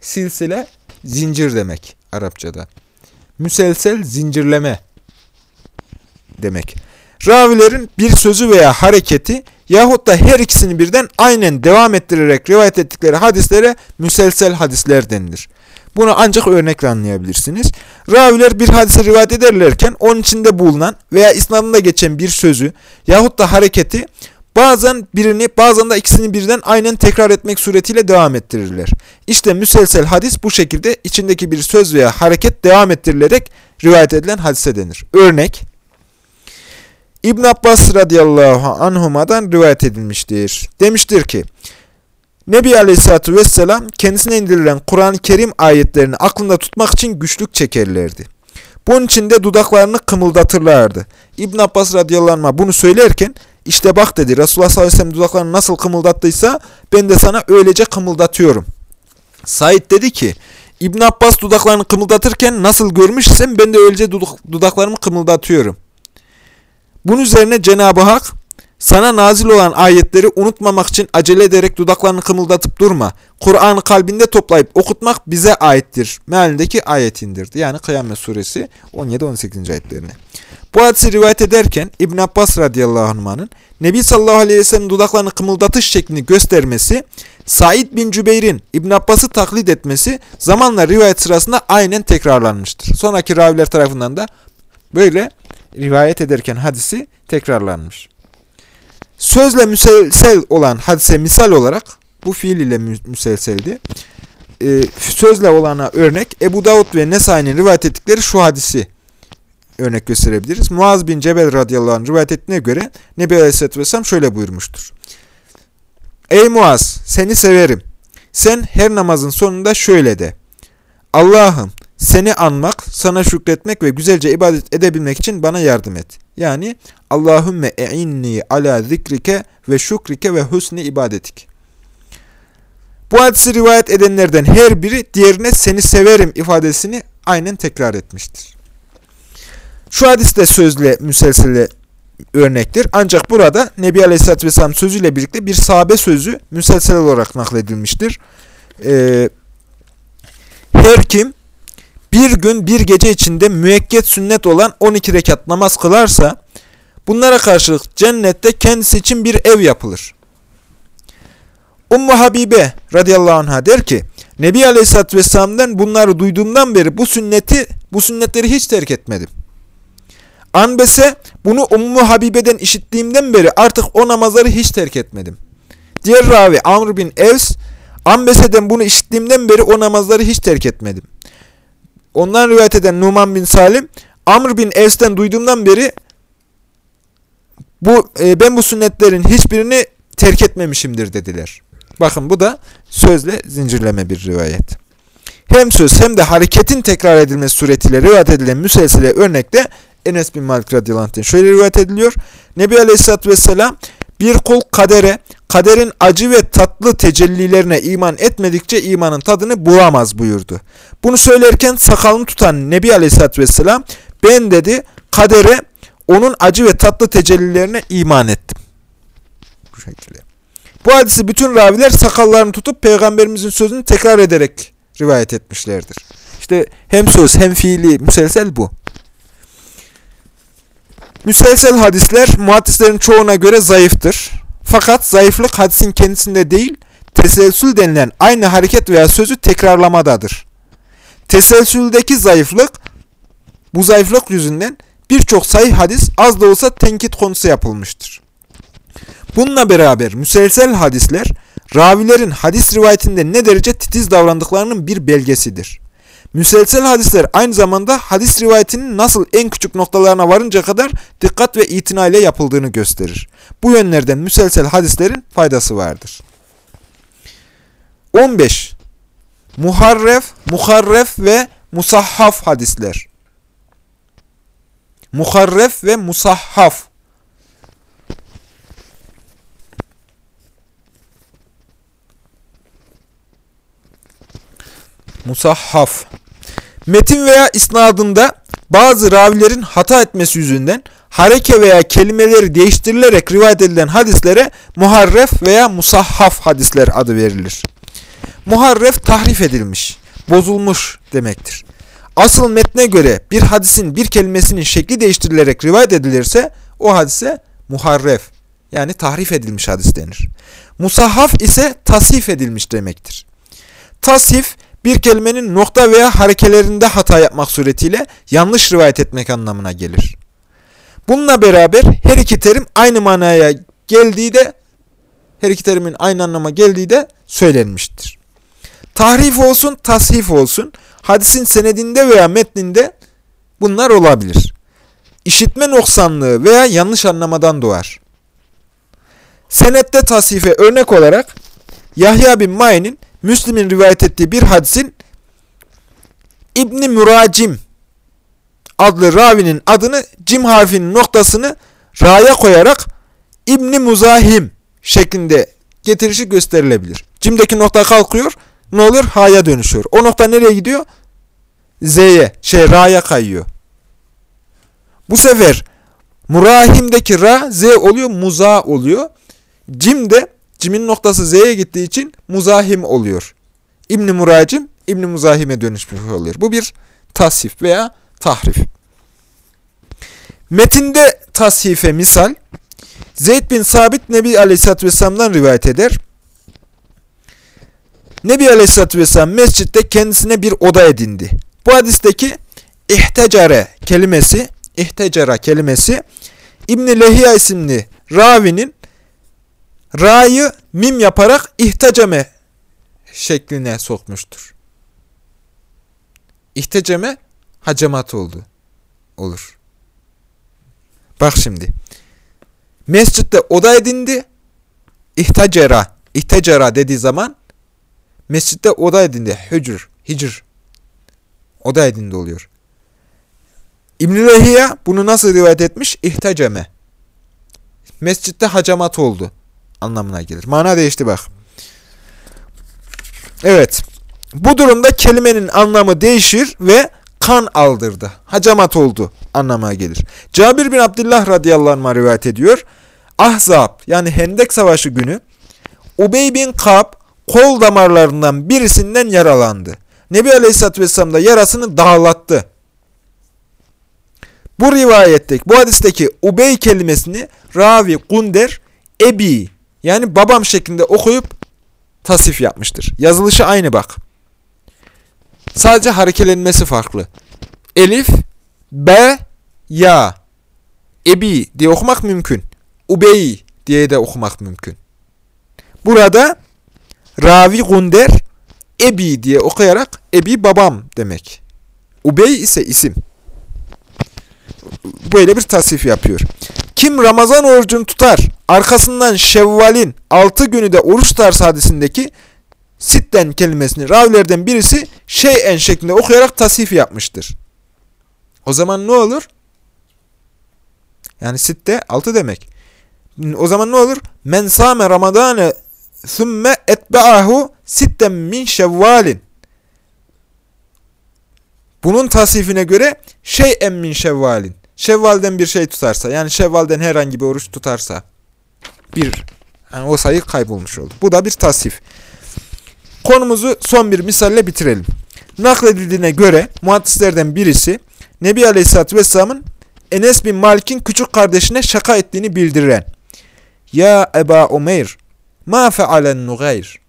Silsile, zincir demek Arapçada. Müselsel, zincirleme demek. Ravilerin bir sözü veya hareketi yahut da her ikisini birden aynen devam ettirerek rivayet ettikleri hadislere müselsel hadisler denilir. Bunu ancak örnekle anlayabilirsiniz. Raviler bir hadise rivayet ederlerken onun içinde bulunan veya isnadında geçen bir sözü yahut da hareketi bazen birini bazen de ikisini birden aynen tekrar etmek suretiyle devam ettirirler. İşte müselsel hadis bu şekilde içindeki bir söz veya hareket devam ettirilerek rivayet edilen hadise denir. Örnek İbn Abbas radıyallahu anhuma'dan rivayet edilmiştir. Demiştir ki Nebi Aleyhisselatü Vesselam kendisine indirilen Kur'an-ı Kerim ayetlerini aklında tutmak için güçlük çekerlerdi. Bunun için de dudaklarını kımıldatırlardı. İbn Abbas radıyallahu anh bunu söylerken işte bak dedi Resulullah sallallahu aleyhi ve sellem dudaklarını nasıl kımıldattıysa ben de sana öylece kımıldatıyorum. Said dedi ki İbn Abbas dudaklarını kımıldatırken nasıl görmüşsem ben de öylece dudaklarımı kımıldatıyorum. Bunun üzerine Cenab-ı Hak sana nazil olan ayetleri unutmamak için acele ederek dudaklarını kımıldatıp durma. Kur'an'ı kalbinde toplayıp okutmak bize aittir. Mealindeki ayet indirdi. Yani Kıyamet Suresi 17-18. ayetlerini. Bu hadisi rivayet ederken İbn Abbas radıyallahu anh'ın Nebi sallallahu aleyhi ve sellem dudaklarını kımıldatış şeklini göstermesi, Said bin Cübeyr'in İbn Abbas'ı taklit etmesi zamanla rivayet sırasında aynen tekrarlanmıştır. Sonraki raviler tarafından da böyle rivayet ederken hadisi tekrarlanmış. Sözle müselsel olan hadise misal olarak bu fiil ile müselseldi. Ee, sözle olana örnek Ebu Davud ve Nesai'nin rivayet ettikleri şu hadisi örnek gösterebiliriz. Muaz bin Cebel radıyallahu anh rivayet ettiğine göre Nebi Aleyhisselatü Vesselam şöyle buyurmuştur. Ey Muaz seni severim. Sen her namazın sonunda şöyle de. Allah'ım seni anmak, sana şükretmek ve güzelce ibadet edebilmek için bana yardım et. Yani Allahümme e'inni ala zikrike ve şükrike ve husni ibadetik. Bu hadisi rivayet edenlerden her biri diğerine seni severim ifadesini aynen tekrar etmiştir. Şu hadiste sözle müselsele örnektir. Ancak burada Nebi Aleyhisselatü Vesselam sözüyle birlikte bir sahabe sözü müselsel olarak nakledilmiştir. Ee, her kim bir gün bir gece içinde müekket sünnet olan 12 rekat namaz kılarsa bunlara karşılık cennette kendisi için bir ev yapılır. Ummu Habibe radıyallahu anh'a der ki Nebi Aleyhisselatü Vesselam'dan bunları duyduğumdan beri bu sünneti bu sünnetleri hiç terk etmedim. Anbese bunu Ummu Habibe'den işittiğimden beri artık o namazları hiç terk etmedim. Diğer ravi Amr bin Evs Anbese'den bunu işittiğimden beri o namazları hiç terk etmedim. Ondan rivayet eden Numan bin Salim, Amr bin Evs'ten duyduğumdan beri bu e, ben bu sünnetlerin hiçbirini terk etmemişimdir dediler. Bakın bu da sözle zincirleme bir rivayet. Hem söz hem de hareketin tekrar edilmesi suretiyle rivayet edilen müselsile örnekte Enes bin Malik radıyallahu anh'ten şöyle rivayet ediliyor. Nebi Aleyhisselatü Vesselam bir kul kadere, kaderin acı ve tatlı tecellilerine iman etmedikçe imanın tadını bulamaz buyurdu. Bunu söylerken sakalını tutan Nebi Aleyhisselatü Vesselam ben dedi kadere onun acı ve tatlı tecellilerine iman ettim. Bu şekilde. Bu hadisi bütün raviler sakallarını tutup peygamberimizin sözünü tekrar ederek rivayet etmişlerdir. İşte hem söz hem fiili müselsel bu. Müselsel hadisler muhaddislerin çoğuna göre zayıftır. Fakat zayıflık hadisin kendisinde değil, teselsül denilen aynı hareket veya sözü tekrarlamadadır. Teselsüldeki zayıflık, bu zayıflık yüzünden birçok sayı hadis az da olsa tenkit konusu yapılmıştır. Bununla beraber müselsel hadisler, ravilerin hadis rivayetinde ne derece titiz davrandıklarının bir belgesidir. Müselsel hadisler aynı zamanda hadis rivayetinin nasıl en küçük noktalarına varınca kadar dikkat ve itina ile yapıldığını gösterir. Bu yönlerden müselsel hadislerin faydası vardır. 15. Muharref, muharref ve musahhaf hadisler. Muharref ve musahhaf. Musahhaf. Metin veya isnadında bazı ravilerin hata etmesi yüzünden hareke veya kelimeleri değiştirilerek rivayet edilen hadislere muharref veya musahhaf hadisler adı verilir. Muharref tahrif edilmiş, bozulmuş demektir. Asıl metne göre bir hadisin bir kelimesinin şekli değiştirilerek rivayet edilirse o hadise muharref yani tahrif edilmiş hadis denir. Musahhaf ise tasif edilmiş demektir. Tasif bir kelimenin nokta veya harekelerinde hata yapmak suretiyle yanlış rivayet etmek anlamına gelir. Bununla beraber her iki terim aynı manaya geldiği de her iki terimin aynı anlama geldiği de söylenmiştir. Tahrif olsun, tashif olsun, hadisin senedinde veya metninde bunlar olabilir. İşitme noksanlığı veya yanlış anlamadan doğar. Senette tasife örnek olarak Yahya bin Ma'in'in Müslim'in rivayet ettiği bir hadisin İbni Muracim adlı ravinin adını cim harfinin noktasını ra'ya koyarak İbni Muzahim şeklinde getirişi gösterilebilir. Cimdeki nokta kalkıyor. Ne olur? Ha'ya dönüşüyor. O nokta nereye gidiyor? Z'ye, şey ra'ya kayıyor. Bu sefer Murahim'deki ra Z oluyor, muza oluyor. Cim de Cimin noktası Z'ye gittiği için muzahim oluyor. İbn-i Muracim, İbn-i Muzahim'e dönüşmüş oluyor. Bu bir tasif veya tahrif. Metinde tashife misal, Zeyd bin Sabit Nebi Aleyhisselatü Vesselam'dan rivayet eder. Nebi Aleyhisselatü Vesselam mescitte kendisine bir oda edindi. Bu hadisteki ihtecare kelimesi, ihtecara kelimesi İbn-i Lehiya isimli ravinin ra'yı mim yaparak ihteceme şekline sokmuştur. İhteceme hacamat oldu. Olur. Bak şimdi. Mescitte oda edindi. İhtecera. İhtecera dediği zaman mescitte oda edindi. Hücr. Hicr. Oda edindi oluyor. İbn-i bunu nasıl rivayet etmiş? İhteceme. Mescitte hacamat oldu anlamına gelir. Mana değişti bak. Evet. Bu durumda kelimenin anlamı değişir ve kan aldırdı. Hacamat oldu anlamına gelir. Cabir bin Abdullah radıyallahu anh rivayet ediyor. Ahzab yani Hendek Savaşı günü Ubey bin Kab kol damarlarından birisinden yaralandı. Nebi Aleyhisselatü Vesselam da yarasını dağlattı. Bu rivayetteki, bu hadisteki Ubey kelimesini Ravi Gunder Ebi yani babam şeklinde okuyup tasif yapmıştır. Yazılışı aynı bak. Sadece harekelenmesi farklı. Elif, B, Ya. Ebi diye okumak mümkün. Ubey diye de okumak mümkün. Burada Ravi Gunder Ebi diye okuyarak Ebi babam demek. Ubey ise isim. Böyle bir tasif yapıyor. Kim Ramazan orucunu tutar, arkasından Şevval'in 6 günü de oruç tutarsa hadisindeki sitten kelimesini ravilerden birisi şeyen şeklinde okuyarak tasif yapmıştır. O zaman ne olur? Yani sitte 6 demek. O zaman ne olur? Men same ramadane thumme etbe'ahu sitten min şevvalin. Bunun tasifine göre şeyen min şevvalin. Şevval'den bir şey tutarsa yani Şevval'den herhangi bir oruç tutarsa bir yani o sayı kaybolmuş oldu. Bu da bir tasif. Konumuzu son bir misalle bitirelim. nakledildiğine göre muhaddislerden birisi Nebi Aleyhisselatü Vesselam'ın Enes bin Malik'in küçük kardeşine şaka ettiğini bildiren Ya Eba Umeyr ma fealen nugayr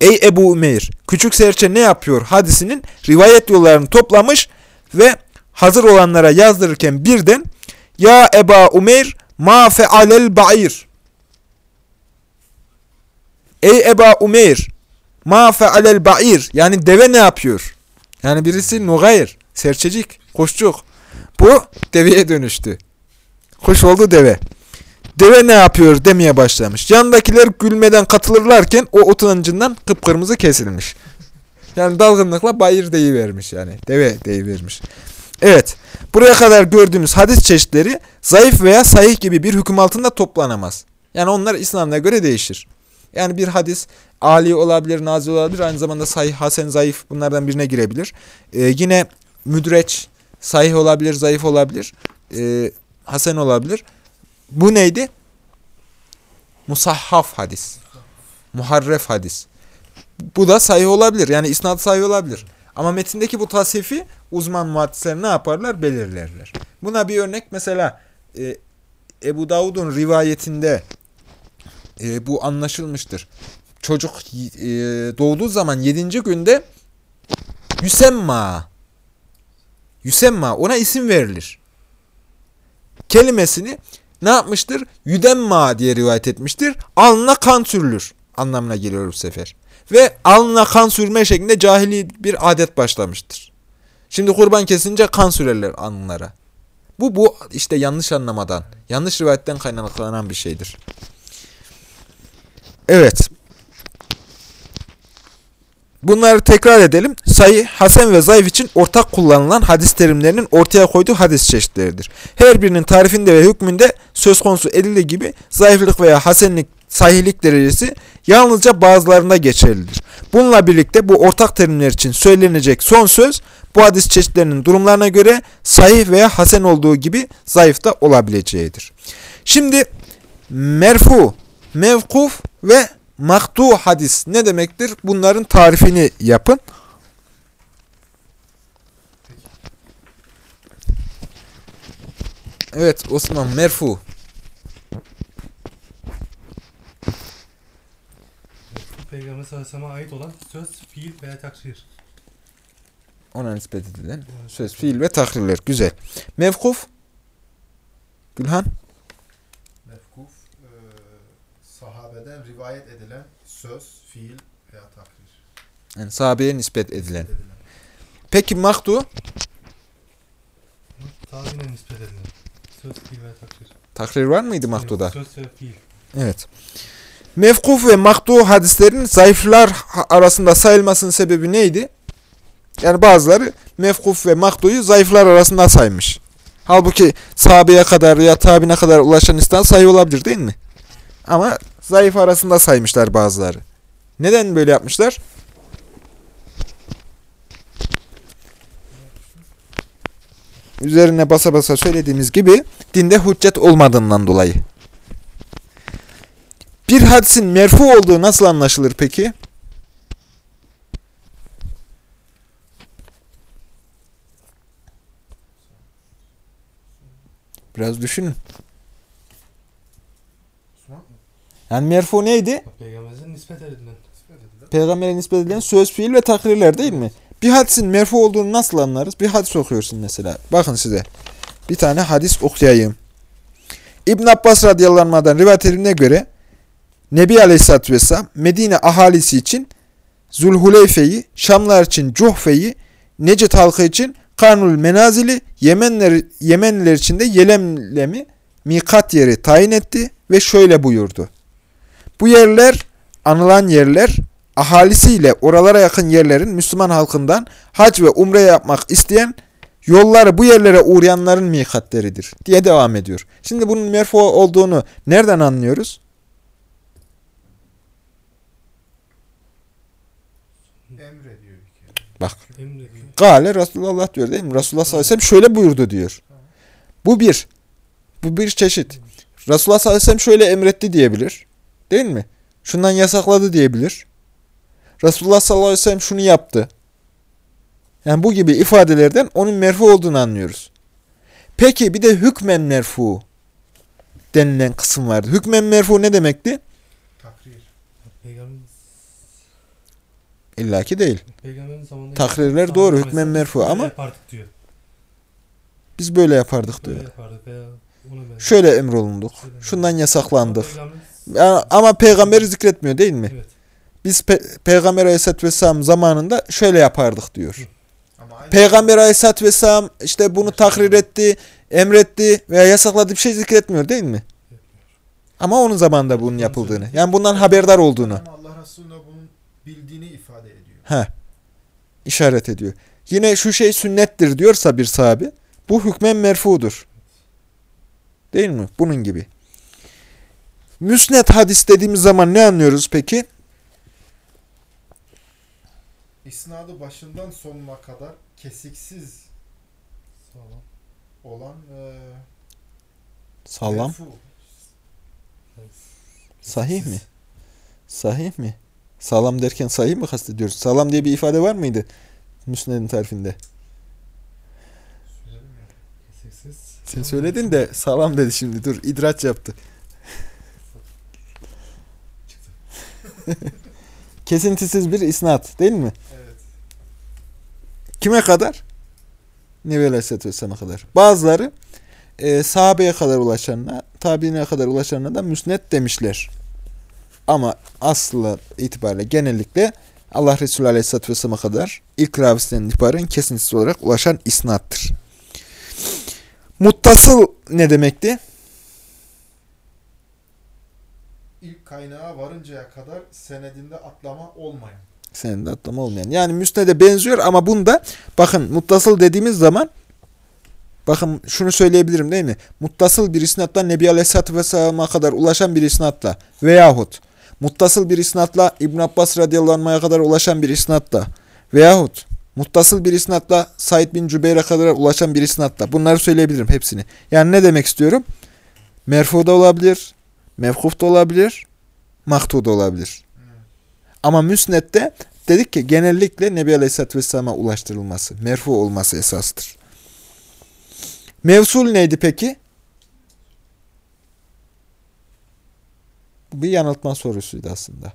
Ey Ebu Umeyr küçük serçe ne yapıyor hadisinin rivayet yollarını toplamış ve hazır olanlara yazdırırken birden Ya Eba Umeyr ma fealel ba'ir Ey Eba Umeyr ma fealel ba'ir yani deve ne yapıyor? Yani birisi nugayr, serçecik, kuşçuk. Bu deveye dönüştü. Kuş oldu deve. Deve ne yapıyor demeye başlamış. Yandakiler gülmeden katılırlarken o otunancından kıpkırmızı kesilmiş. Yani dalgınlıkla bayır deyivermiş yani. Deve deyivermiş. Evet. Buraya kadar gördüğümüz hadis çeşitleri zayıf veya sahih gibi bir hüküm altında toplanamaz. Yani onlar İslam'ına göre değişir. Yani bir hadis Ali olabilir, nazil olabilir, aynı zamanda sahih, hasen, zayıf bunlardan birine girebilir. Ee, yine müdreç, sahih olabilir, zayıf olabilir, ee, hasen olabilir. Bu neydi? Musahhaf hadis. Muharref hadis. Bu da sahih olabilir. Yani isnat sahih olabilir. Ama metindeki bu tasifi uzman muhaddisler ne yaparlar? Belirlerler. Buna bir örnek mesela e, Ebu Davud'un rivayetinde e, bu anlaşılmıştır. Çocuk e, doğduğu zaman 7. günde Yüsemma Yüsemma ona isim verilir. Kelimesini ne yapmıştır? Yüdemma diye rivayet etmiştir. Alnına kan sürülür anlamına geliyor bu sefer. Ve alnına kan sürme şeklinde cahili bir adet başlamıştır. Şimdi kurban kesince kan sürerler alnlara. Bu bu işte yanlış anlamadan, yanlış rivayetten kaynaklanan bir şeydir. Evet. Bunları tekrar edelim. Sayı, Hasan ve Zayıf için ortak kullanılan hadis terimlerinin ortaya koyduğu hadis çeşitleridir. Her birinin tarifinde ve hükmünde söz konusu edildiği gibi zayıflık veya hasenlik, sahihlik derecesi yalnızca bazılarında geçerlidir. Bununla birlikte bu ortak terimler için söylenecek son söz bu hadis çeşitlerinin durumlarına göre sahih veya hasen olduğu gibi zayıf da olabileceğidir. Şimdi merfu, mevkuf ve maktu hadis ne demektir? Bunların tarifini yapın. Evet Osman merfu. Peygamber sallallahu aleyhi ve ait olan söz, fiil veya takrir. Ona nispet edilen söz, fiil ve takrirler. Güzel. Mevkuf. Gülhan. Mefkuf, e, sahabeden rivayet edilen söz, fiil veya takrir. Yani sahabeye nispet edilen. Edilen. Peki maktu. Tavine nispet edilen. Söz, fiil veya takrir. Takrir var mıydı maktuda? Söz ve fiil. Evet. Mevkuf ve maktu hadislerin zayıflar arasında sayılmasının sebebi neydi? Yani bazıları mevkuf ve maktuyu zayıflar arasında saymış. Halbuki sahabeye kadar ya tabine kadar ulaşan istan sayı olabilir değil mi? Ama zayıf arasında saymışlar bazıları. Neden böyle yapmışlar? Üzerine basa basa söylediğimiz gibi dinde hüccet olmadığından dolayı. Bir hadisin merfu olduğu nasıl anlaşılır peki? Biraz düşünün. Yani merfu neydi? Peygamber'e. Nispet edilen. Peygambere nispet edilen söz, fiil ve takrirler değil mi? Bir hadisin merfu olduğunu nasıl anlarız? Bir hadis okuyorsun mesela. Bakın size. Bir tane hadis okuyayım. İbn Abbas radıyallahu anh'dan rivayet edildiğine göre Nebi Aleyhisselatü Vesselam Medine ahalisi için Zulhuleyfe'yi, Şamlar için Cuhfe'yi, Necet halkı için Karnul Menazili, Yemenler, Yemenliler için de Yelemlem'i mikat yeri tayin etti ve şöyle buyurdu. Bu yerler, anılan yerler, ahalisiyle oralara yakın yerlerin Müslüman halkından hac ve umre yapmak isteyen yolları bu yerlere uğrayanların mikatleridir diye devam ediyor. Şimdi bunun merfu olduğunu nereden anlıyoruz? Emrediyor bir kere. Bak. Emrediyor. Gale Resulullah diyor değil mi? Resulullah sallallahu aleyhi ve sellem şöyle buyurdu diyor. Bu bir. Bu bir çeşit. Resulullah sallallahu aleyhi ve sellem şöyle emretti diyebilir. Değil mi? Şundan yasakladı diyebilir. Resulullah sallallahu aleyhi ve sellem şunu yaptı. Yani bu gibi ifadelerden onun merfu olduğunu anlıyoruz. Peki bir de hükmen merfu denilen kısım vardı. Hükmen merfu ne demekti? Takrir. Peygamberimiz, İlla ki değil. Takrirler doğru, hükmen merfu ama- diyor. Biz böyle yapardık diyor. Şöyle emrolunduk. Şundan yasaklandık. Ama peygamberi zikretmiyor değil mi? Evet. Biz pe- Peygamber Aleyhisselatü Vesselam zamanında şöyle yapardık diyor. Peygamber Aleyhisselatü Vesselam işte bunu takrir etti, emretti veya yasakladı bir şey zikretmiyor değil mi? Ama onun zamanında bunun yapıldığını. Yani bundan haberdar olduğunu. Allah Resulü'ne bunun bildiğini ifade. He. işaret ediyor. Yine şu şey sünnettir diyorsa bir sahabi bu hükmen merfudur. Değil mi? Bunun gibi. Müsnet hadis dediğimiz zaman ne anlıyoruz peki? İsnadı başından sonuna kadar kesiksiz Sağlam. olan e, Sağlam. merfu. Sahih mi? Sahih mi? Sağlam derken sahih mi kastediyoruz? Sağlam diye bir ifade var mıydı? Müsned'in tarifinde. Sen söyledin de sağlam dedi şimdi. Dur idraç yaptı. Kesintisiz bir isnat değil mi? Evet. Kime kadar? Nebi Aleyhisselatü Vesselam'a kadar. Bazıları e, sahabeye kadar ulaşanına, tabiine kadar ulaşanına da müsnet demişler. Ama aslı itibariyle genellikle Allah Resulü Aleyhisselatü Vesselam'a kadar ilk ravisinden itibaren kesintisiz olarak ulaşan isnattır. Muttasıl ne demekti? İlk kaynağa varıncaya kadar senedinde atlama olmayan. Senin de atlama olmayan. Yani müsnede benziyor ama bunda bakın muttasıl dediğimiz zaman bakın şunu söyleyebilirim değil mi? Muttasıl bir isnatla Nebi Aleyhisselatü Vesselam'a kadar ulaşan bir isnatla veyahut muttasıl bir isnatla İbn Abbas radıyallahu kadar ulaşan bir isnatla veyahut muttasıl bir isnatla Said bin Cübeyr'e kadar ulaşan bir isnatla bunları söyleyebilirim hepsini. Yani ne demek istiyorum? Merfu da olabilir, mevkuf da olabilir, maktu da olabilir. Ama müsnette dedik ki genellikle Nebi Aleyhisselatü Vesselam'a ulaştırılması, merfu olması esastır. Mevsul neydi peki? Bu bir yanıltma sorusuydu aslında.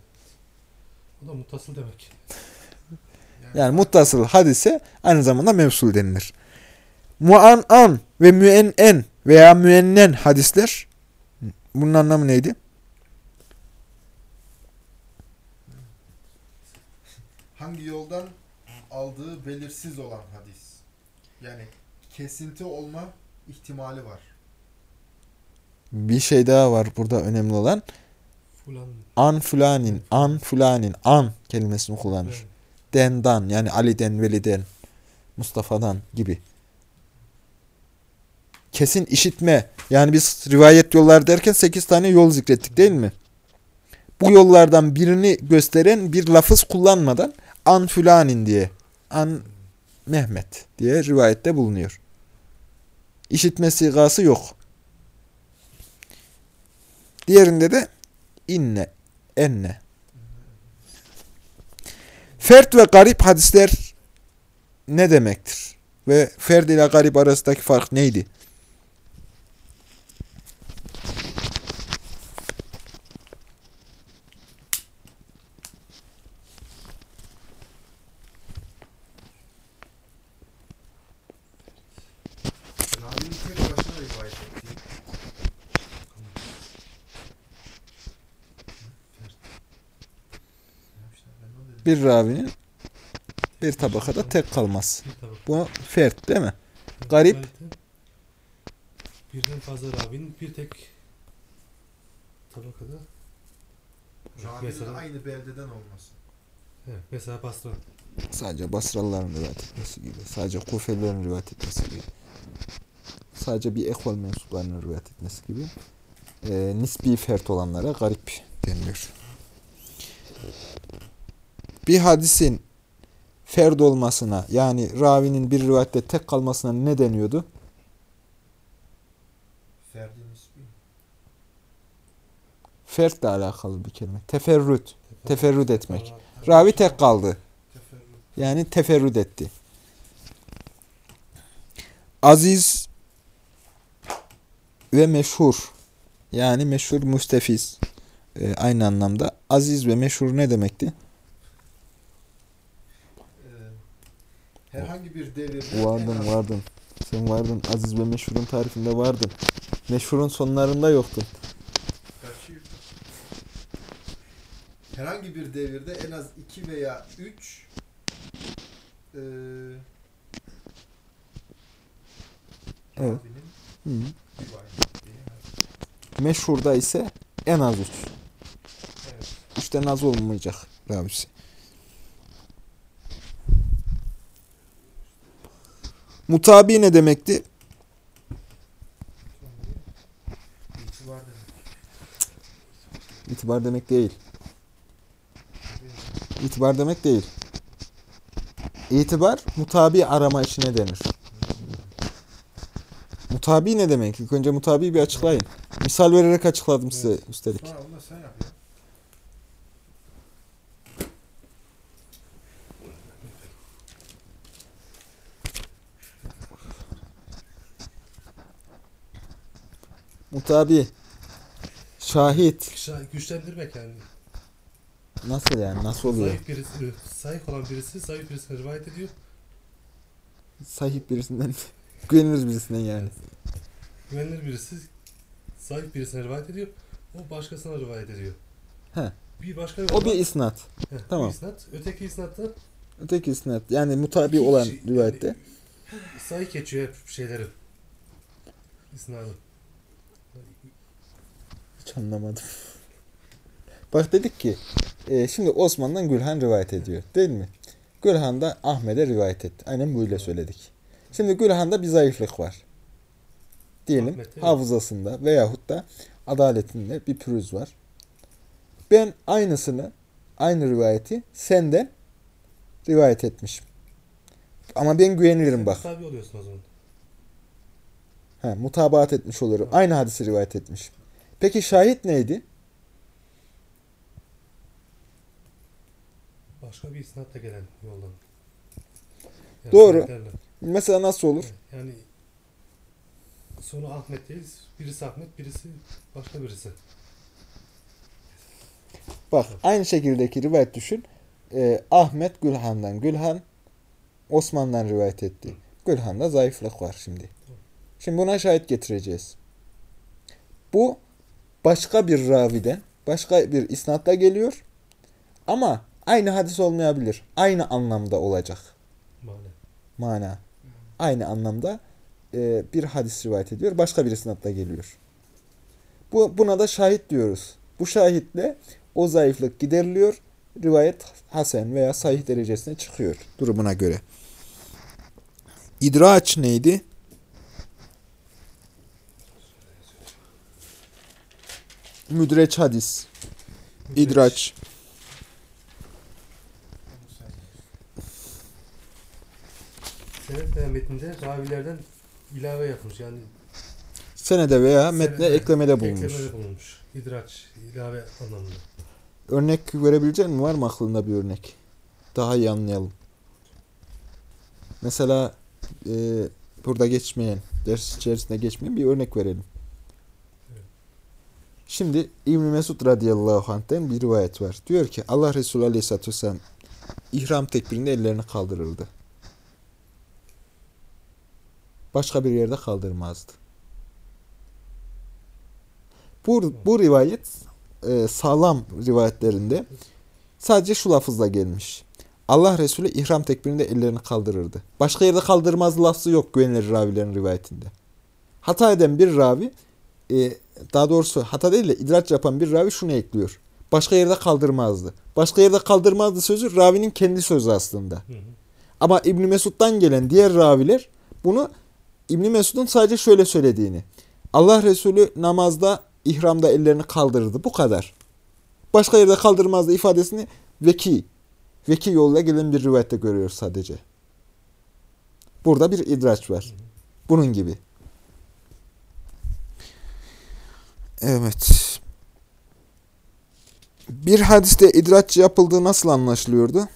O da muttasıl demek. Yani muttasıl hadise aynı zamanda mevsul denilir. Muan'an ve müennen veya müennen hadisler bunun anlamı neydi? Hangi yoldan aldığı belirsiz olan hadis. Yani kesinti olma ihtimali var. Bir şey daha var burada önemli olan. An fulanin, an fulanin, an kelimesini kullanır. Evet. Dendan yani Ali'den, Veli'den, Mustafa'dan gibi. Kesin işitme. Yani biz rivayet yollar derken 8 tane yol zikrettik değil mi? Bu yollardan birini gösteren bir lafız kullanmadan an fulanin diye, an Mehmet diye rivayette bulunuyor. İşitme sigası yok. Diğerinde de inne, enne. Fert ve garip hadisler ne demektir? Ve ferd ile garip arasındaki fark neydi? Ravinin tek başına rivayet ettiği. Ya işte ben ne dedim? Bir ravinin bir tabakada tek tabak. Bu fert değil mi? Garip. Birden fazla ravinin bir tek tabakada. Ravinin Mesela, aynı beldeden olması. evet, mesela Basra. Sadece Basralıların rivayet etmesi gibi. Sadece Kufelilerin rivayet etmesi gibi. Sadece bir ekol mensuplarının rivayet etmesi gibi. Ee, nisbi fert olanlara garip deniliyor. Bir hadisin ferd olmasına yani ravinin bir rivayette tek kalmasına ne deniyordu? Fertle alakalı bir kelime. Teferrüt. Teferrüt etmek. Ravi tek kaldı. Yani teferrüt etti. aziz ve meşhur yani meşhur müstefiz e, aynı anlamda. Aziz ve meşhur ne demekti? Ee, herhangi bir devirde en Vardın. Sen vardın. Aziz ve meşhurun tarifinde vardın. Meşhurun sonlarında yoktun. Herhangi bir devirde en az 2 veya 3 eee Evet. Hı. Meşhurda ise en az üç. Evet. Az olmayacak ravisi. Mutabi ne demekti? İtibar demek. İtibar demek değil. İtibar demek değil. İtibar mutabi arama işine denir. Mutabi ne demek? İlk önce mutabi bir açıklayın. Misal vererek açıkladım size üstelik. Sonra onu da sen yap ya. Mutabi. Şahit. Şa- Güçlendirmek yani. Nasıl yani? Nasıl oluyor? Zayıf birisi, zayıf olan birisi zayıf birisine rivayet ediyor. Sahip birisinden. Güvenilir birisinden yani. Güvenilir birisi zayıf birisine rivayet ediyor. O başkasına rivayet ediyor. He. Bir başka O bir isnat. Heh, tamam. bir isnat. Öteki isnatta Öteki isnat. Yani mutabi olan kişi- rivayette. sayı geçiyor hep şeyleri. İsnadı. Hiç anlamadım. Bak dedik ki e, şimdi Osman'dan Gülhan rivayet ediyor. Değil mi? Gülhan da Ahmet'e rivayet etti. Aynen böyle söyledik. Şimdi Gülhan'da bir zayıflık var. Diyelim Ahmet'te yok. hafızasında veyahut da adaletinde bir pürüz var. Ben aynısını, aynı rivayeti senden rivayet etmişim. Ama ben güvenilirim bak. Tabi oluyorsun o zaman. He, mutabaat etmiş olurum. Aynı hadisi rivayet etmişim. Peki şahit neydi? Başka bir isnatla gelen yoldan. Yani Doğru. sanatlarla. Mesela nasıl olur? Yani sonu Ahmet değil. Birisi Ahmet, birisi başka birisi. Bak aynı şekildeki rivayet düşün. Ee, Ahmet Gülhan'dan. Gülhan Osman'dan rivayet etti. Gülhan'da zayıflık var şimdi. Şimdi buna şahit getireceğiz. Bu başka bir raviden, başka bir isnatla geliyor. Ama aynı hadis olmayabilir. Aynı anlamda olacak. Mane. Mana. Aynı anlamda e, bir hadis rivayet ediyor. Başka bir isnatla geliyor. Bu, buna da şahit diyoruz. Bu şahitle o zayıflık gideriliyor. Rivayet hasen veya sahih derecesine çıkıyor durumuna göre. İdraç neydi? Müdreç hadis. İdraç. Sen yap. Senet metninde ravilerden ilave yapmış. Yani Senede veya metne senede eklemede bulunmuş. Eklemede bulunmuş. İdraç, ilave anlamında. Örnek verebilecek misin? Var mı aklında bir örnek? Daha iyi anlayalım. Mesela e, burada geçmeyen, ders içerisinde geçmeyen bir örnek verelim. Şimdi İbn Mesud radıyallahu anh'ten bir rivayet var. Diyor ki Allah Resulü aleyhisselatü vesselam ihram tekbirinde ellerini kaldırırdı. Başka bir yerde kaldırmazdı. Bu, bu rivayet e, sağlam rivayetlerinde sadece şu lafızla gelmiş. Allah Resulü ihram tekbirinde ellerini kaldırırdı. Başka yerde kaldırmaz lafzı yok güvenilir ravilerin rivayetinde. Hata eden bir ravi e, daha doğrusu hata değil de idraç yapan bir ravi şunu ekliyor. Başka yerde kaldırmazdı. Başka yerde kaldırmazdı sözü ravinin kendi sözü aslında. Hı hı. Ama İbn Mesud'dan gelen diğer raviler bunu İbn Mesud'un sadece şöyle söylediğini. Allah Resulü namazda ihramda ellerini kaldırırdı. Bu kadar. Başka yerde kaldırmazdı ifadesini veki veki yoluyla gelen bir rivayette görüyoruz sadece. Burada bir idraç var. Bunun gibi. Evet. Bir hadiste idraç yapıldığı nasıl anlaşılıyordu?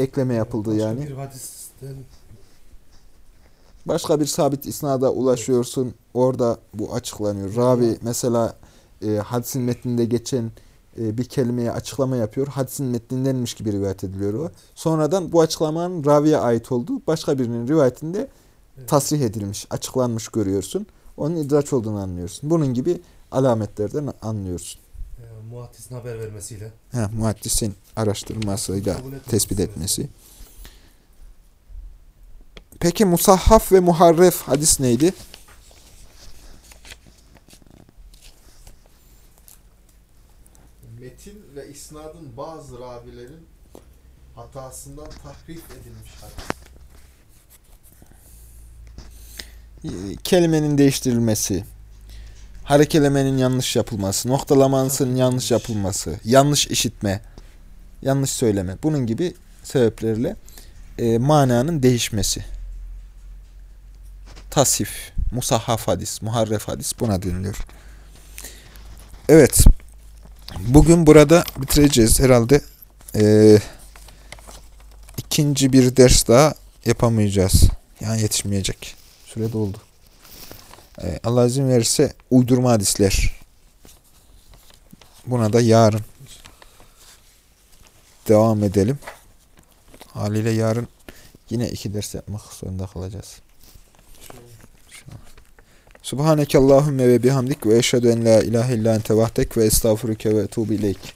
ekleme yapıldı Başka yani. Bir hadisten Başka bir sabit isnada ulaşıyorsun. Orada bu açıklanıyor. Ravi mesela e, hadisin metninde geçen e, bir kelimeye açıklama yapıyor. Hadisin metnindenmiş gibi rivayet ediliyor o. Sonradan bu açıklamanın raviye ait olduğu başka birinin rivayetinde tasrih edilmiş, açıklanmış görüyorsun. Onun idraç olduğunu anlıyorsun. Bunun gibi alametlerden anlıyorsun. e, muhaddisin haber vermesiyle Ha, muhaddisin araştırmasıyla tespit etmesi. Peki musahhaf ve muharref hadis neydi? Metin ve isnadın bazı ravilerin hatasından tahrif edilmiş hadis. Ee, Kelimenin değiştirilmesi, harekelemenin yanlış yapılması, noktalamasının yanlış yapılması, yanlış işitme, yanlış söyleme. Bunun gibi sebeplerle e, mananın değişmesi. Tasif, musahhaf hadis, muharref hadis buna deniliyor. Evet. Bugün burada bitireceğiz herhalde. Ee, ikinci bir ders daha yapamayacağız. Yani yetişmeyecek. Süre doldu. Ee, Allah izin verirse uydurma hadisler. Buna da yarın devam edelim. Haliyle yarın yine iki ders yapmak zorunda kalacağız. Subhaneke Allahümme ve bihamdik ve eşhedü en la ilahe illa ente vahdek ve estağfuruke ve etubu ileyk.